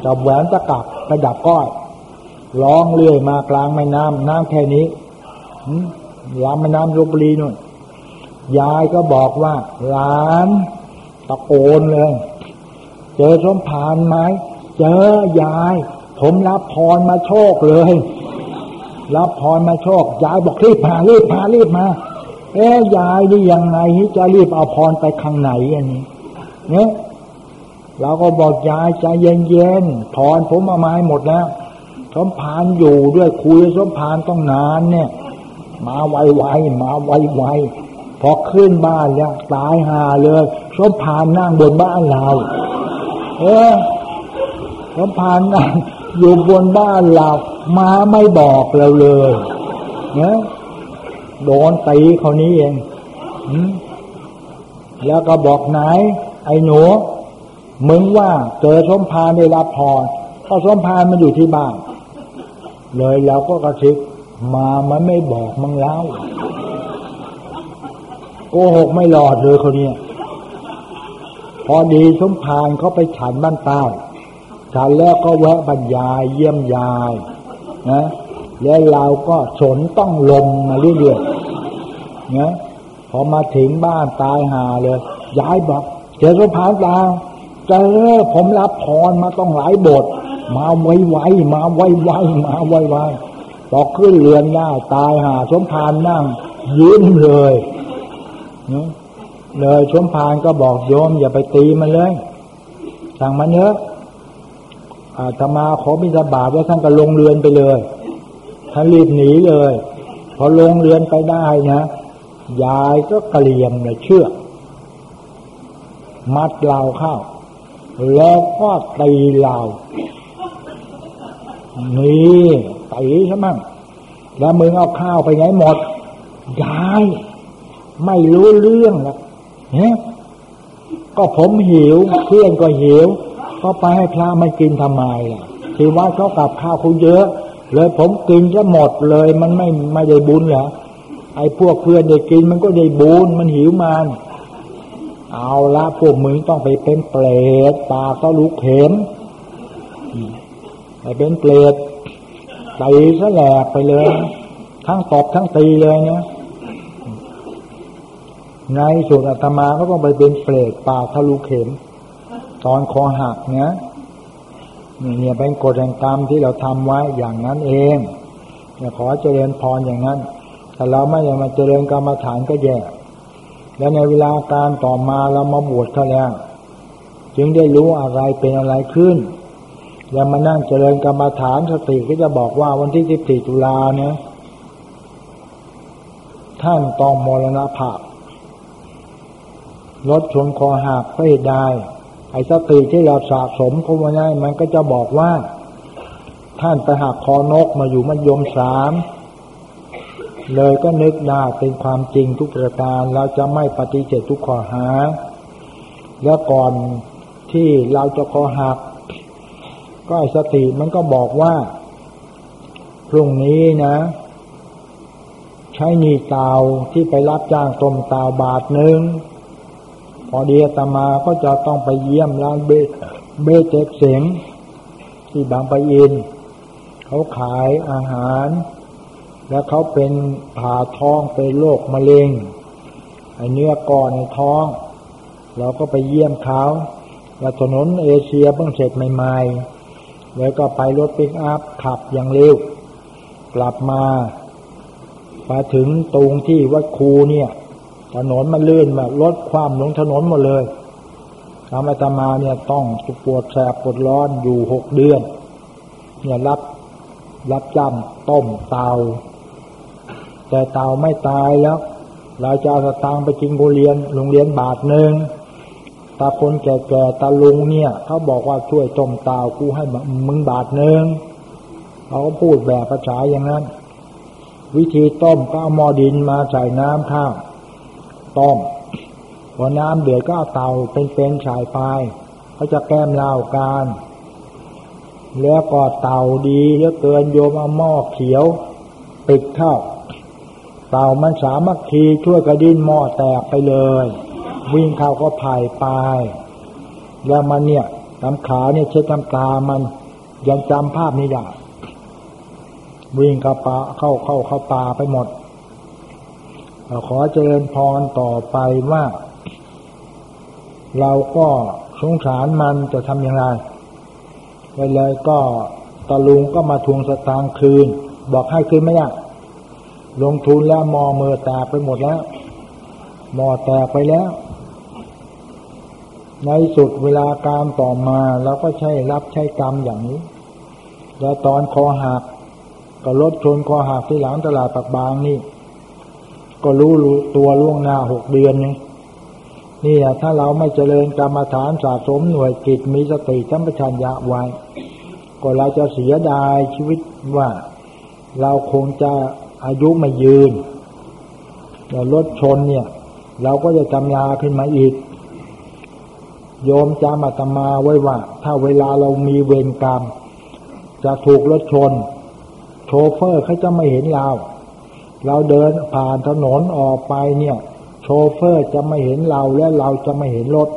จับแหวนตะกับไปดับก้อยร้องเรื่อยมากลางแม่น้ำน้ำแค่นี้ลำแม่น้ำลบบุรีนู่นยายก็บอกว่า หลานตะโกนเลย เจอสมผานไหมเจอยาย ผมรับพรมาโชคเลย รับพรมาโชค ยายบอกรีบมารีบมารีบมา เอ๊ยายนี่ยังไงจะรีบเอาพรไปข้างไหนอันนี้เนี่ยเราก็บอกยายใจเย็นๆพรผมเอามาให้หมดแล้วสมผานอยู่ด้วยคุยสมผานต้องนานเนี่ย มาไวๆมาไวๆพอขึ้นบ้านแล้วตายหาเลยสมผานนั่งบนบ้านเรา เออสมภารนั่งอยู่บนบ้านเรามาไม่บอกเราเลยเนี่ย โดนตีเขานี้เองแล้วก็บอกไหน ไอ้หนูมึงว่าเจอสมภารได้รับพรเพราะสมภารมันอยู่ที่บ้าน เลยเราก็กระซิบมามันไม่บอกมึงแล้วโกหกไม่หลอดเลยเขาเนี่ยพอดีสมภารเขาไปฉันบ้านต้าฉันแล้วก็แวะบรรยายเยี่ยมยาย นะ แล้วเราก็สนต้องลมมาเรื่อยๆนะพอมาถึงบ้านตายหาเลยยายบอกเจอสมภารตาเจอผมรับพรมาต้องหลายบท มาไวไวมาไวไวมาไวไวพอขึ้นเรือนหน้าตายหาสมภารนั่งยิ้มเลยนะเลยชมพานก็บอกโยม อย่าไปตีมันเลยสั่งมันเยอะอาตมาขอมิสบาทแล้วท่านก็ลงเรือนไปเลย ท่านรีบหนีเลย พอลงเรือนไปได้นะยายก็กระเลียมเลยเชือกมัดเราเข้า แล้วก็ตีเรานี่ตีใช่ไหมแล้วมึงเอาข้าวไปไหนหมดยายไม่รู้เรื่องละเนี่ยก็ผมหิวเพื่อนก็หิว ก็ไปให้พระไม่กินทำไมล่ะที่ว่าเขากับข้าวคุณเยอะ เลยผมกินจะหมดเลย มันไม่ไม่ได้บุญเหรอไอ้พวกเพื่อนได้กินมันก็ได้บุญมันหิวมันเอาละพวกมึงต้องไปเป็นเปรตปากก็ลุกเข็มไปเป็นเปรตตีซะแหลกไปเลย ทั้งตบทั้งตีเลยเนี่ยในสุดอาตมาก็ต้องไปเป็นเปรตปากทะลุเข็ม ตอนคอหักเนี่ย เนี่ยเป็นกฎแห่งกรรมที่เราทำไว้อย่างนั้นเองเนี่ยขอเจริญพรอย่างนั้นแต่เราไม่ยังมาเจริญกรรมฐานก็แย่แล้วในเวลาการต่อมาเรามาบวชเขาแล้ว จึงได้รู้อะไรเป็นอะไรขึ้นแล้วมานั่งเจริญกรรมฐานสติก็จะบอกว่าวันที่สิบสี่ตุลาเนี่ยท่านต้องมรณภาพรถชนคอหักไม่ได้ ไอ้สติที่เราสะสมเข้ามาได้มันก็จะบอกว่า ท่านไปหักคอนกมาอยู่มัธยมสามเลยก็นึกได้เป็นความจริงทุกประการเราจะไม่ปฏิเสธทุกข้อหา แล้วก่อนที่เราจะคอหัก ก็ไอ้สติมันก็บอกว่า พรุ่งนี้นะ ใช้หนีเตาที่ไปรับจ้างต้มเตาบาทหนึ่ง พอดีตมาก็จะต้องไปเยี่ยมร้านเบเบเจ็กเสียงที่บางปะอิน เขาขายอาหาร แล้วเขาเป็นผ่าท้องเป็นโรคมะเร็งไอเนื้อก่อนในท้อง เราก็ไปเยี่ยมเขาแล้วถนนเอเชียเพิ่งเสร็จใหม่ๆ แล้วก็ไปรถปิกอัพขับอย่างเร็ว กลับมามาถึงตรงที่วัดครูเนี่ย ถนนมันลื่นแบบรถความลงถนนหมดเลยทำอาตมาเนี่ยต้องปวดแสบปวดร้อนอยู่หกเดือน เนี่ยรับรับจำต้มเตา แต่เตาไม่ตายแล้ว เราจะเอาสตางไปกินโรงเรียนโรงเรียนบาทหนึ่งตาคนแก่ๆตาลุงเนี่ยเขาบอกว่าช่วยต้มเตากูให้มึงบาทหนึ่งเขาก็พูดแบบภาษาอย่างนั้น วิธีต้มก็เอาหม้อดินมาใส่น้ำข้าว ต้ม พอน้ำเดือดก็เอาเตาเป็นเป็นฉายไฟเขาจะแก้มเล่าการแล้วก็เตาดีเยอะเกินโยมเอาหม้อเขียว ปิดเข้า เตามันสามัคคีช่วยกระดิ้นหม้อแตกไปเลย วิ่งเข้าก็ผ่ายไป แล้วมันเนี่ยน้ำขาเนี่ยเช็ดน้ำตามันยังจำภาพนี้ได้วิ่งเข้าป่าเข้าเข้าเข้าป่าไปหมด ขอเจริญพรต่อไปว่า เราก็สงสารมันจะทำอย่างไรไปเลยก็ตะลุงก็มาทวงสตางค์คืน บอกให้คืนไม่ได้ลงทุนแล้วมอเมือแตกไปหมดแล้ว มอแตกไปแล้ว ในสุดเวลาการต่อมาเราก็ใช้รับใช้กรรมอย่างนี้ แล้วตอนคอหักก็รถชนคอหักที่หลังตลาดปักบางนี่ ก็รู้ตัวล่วงหน้าหกเดือนนี่นี่ถ้าเราไม่เจริญกรรมฐานสะสมหน่วยกิจมีสติสัมปชัญญะไว้ก็เราจะเสียดายชีวิตว่าเราคงจะอายุไม่ยืนแต่รถชนเนี่ย เราก็จะจำลาขึ้นมาอีก โยมจำอาตมาไว้ว่า ถ้าเวลาเรามีเวรกรรม จะถูกรถชน โชเฟอร์เขาจะไม่เห็นเรา เราเดินผ่านถนนออกไปเนี่ย โชเฟอร์จะไม่เห็นเราและเราจะไม่เห็นรถ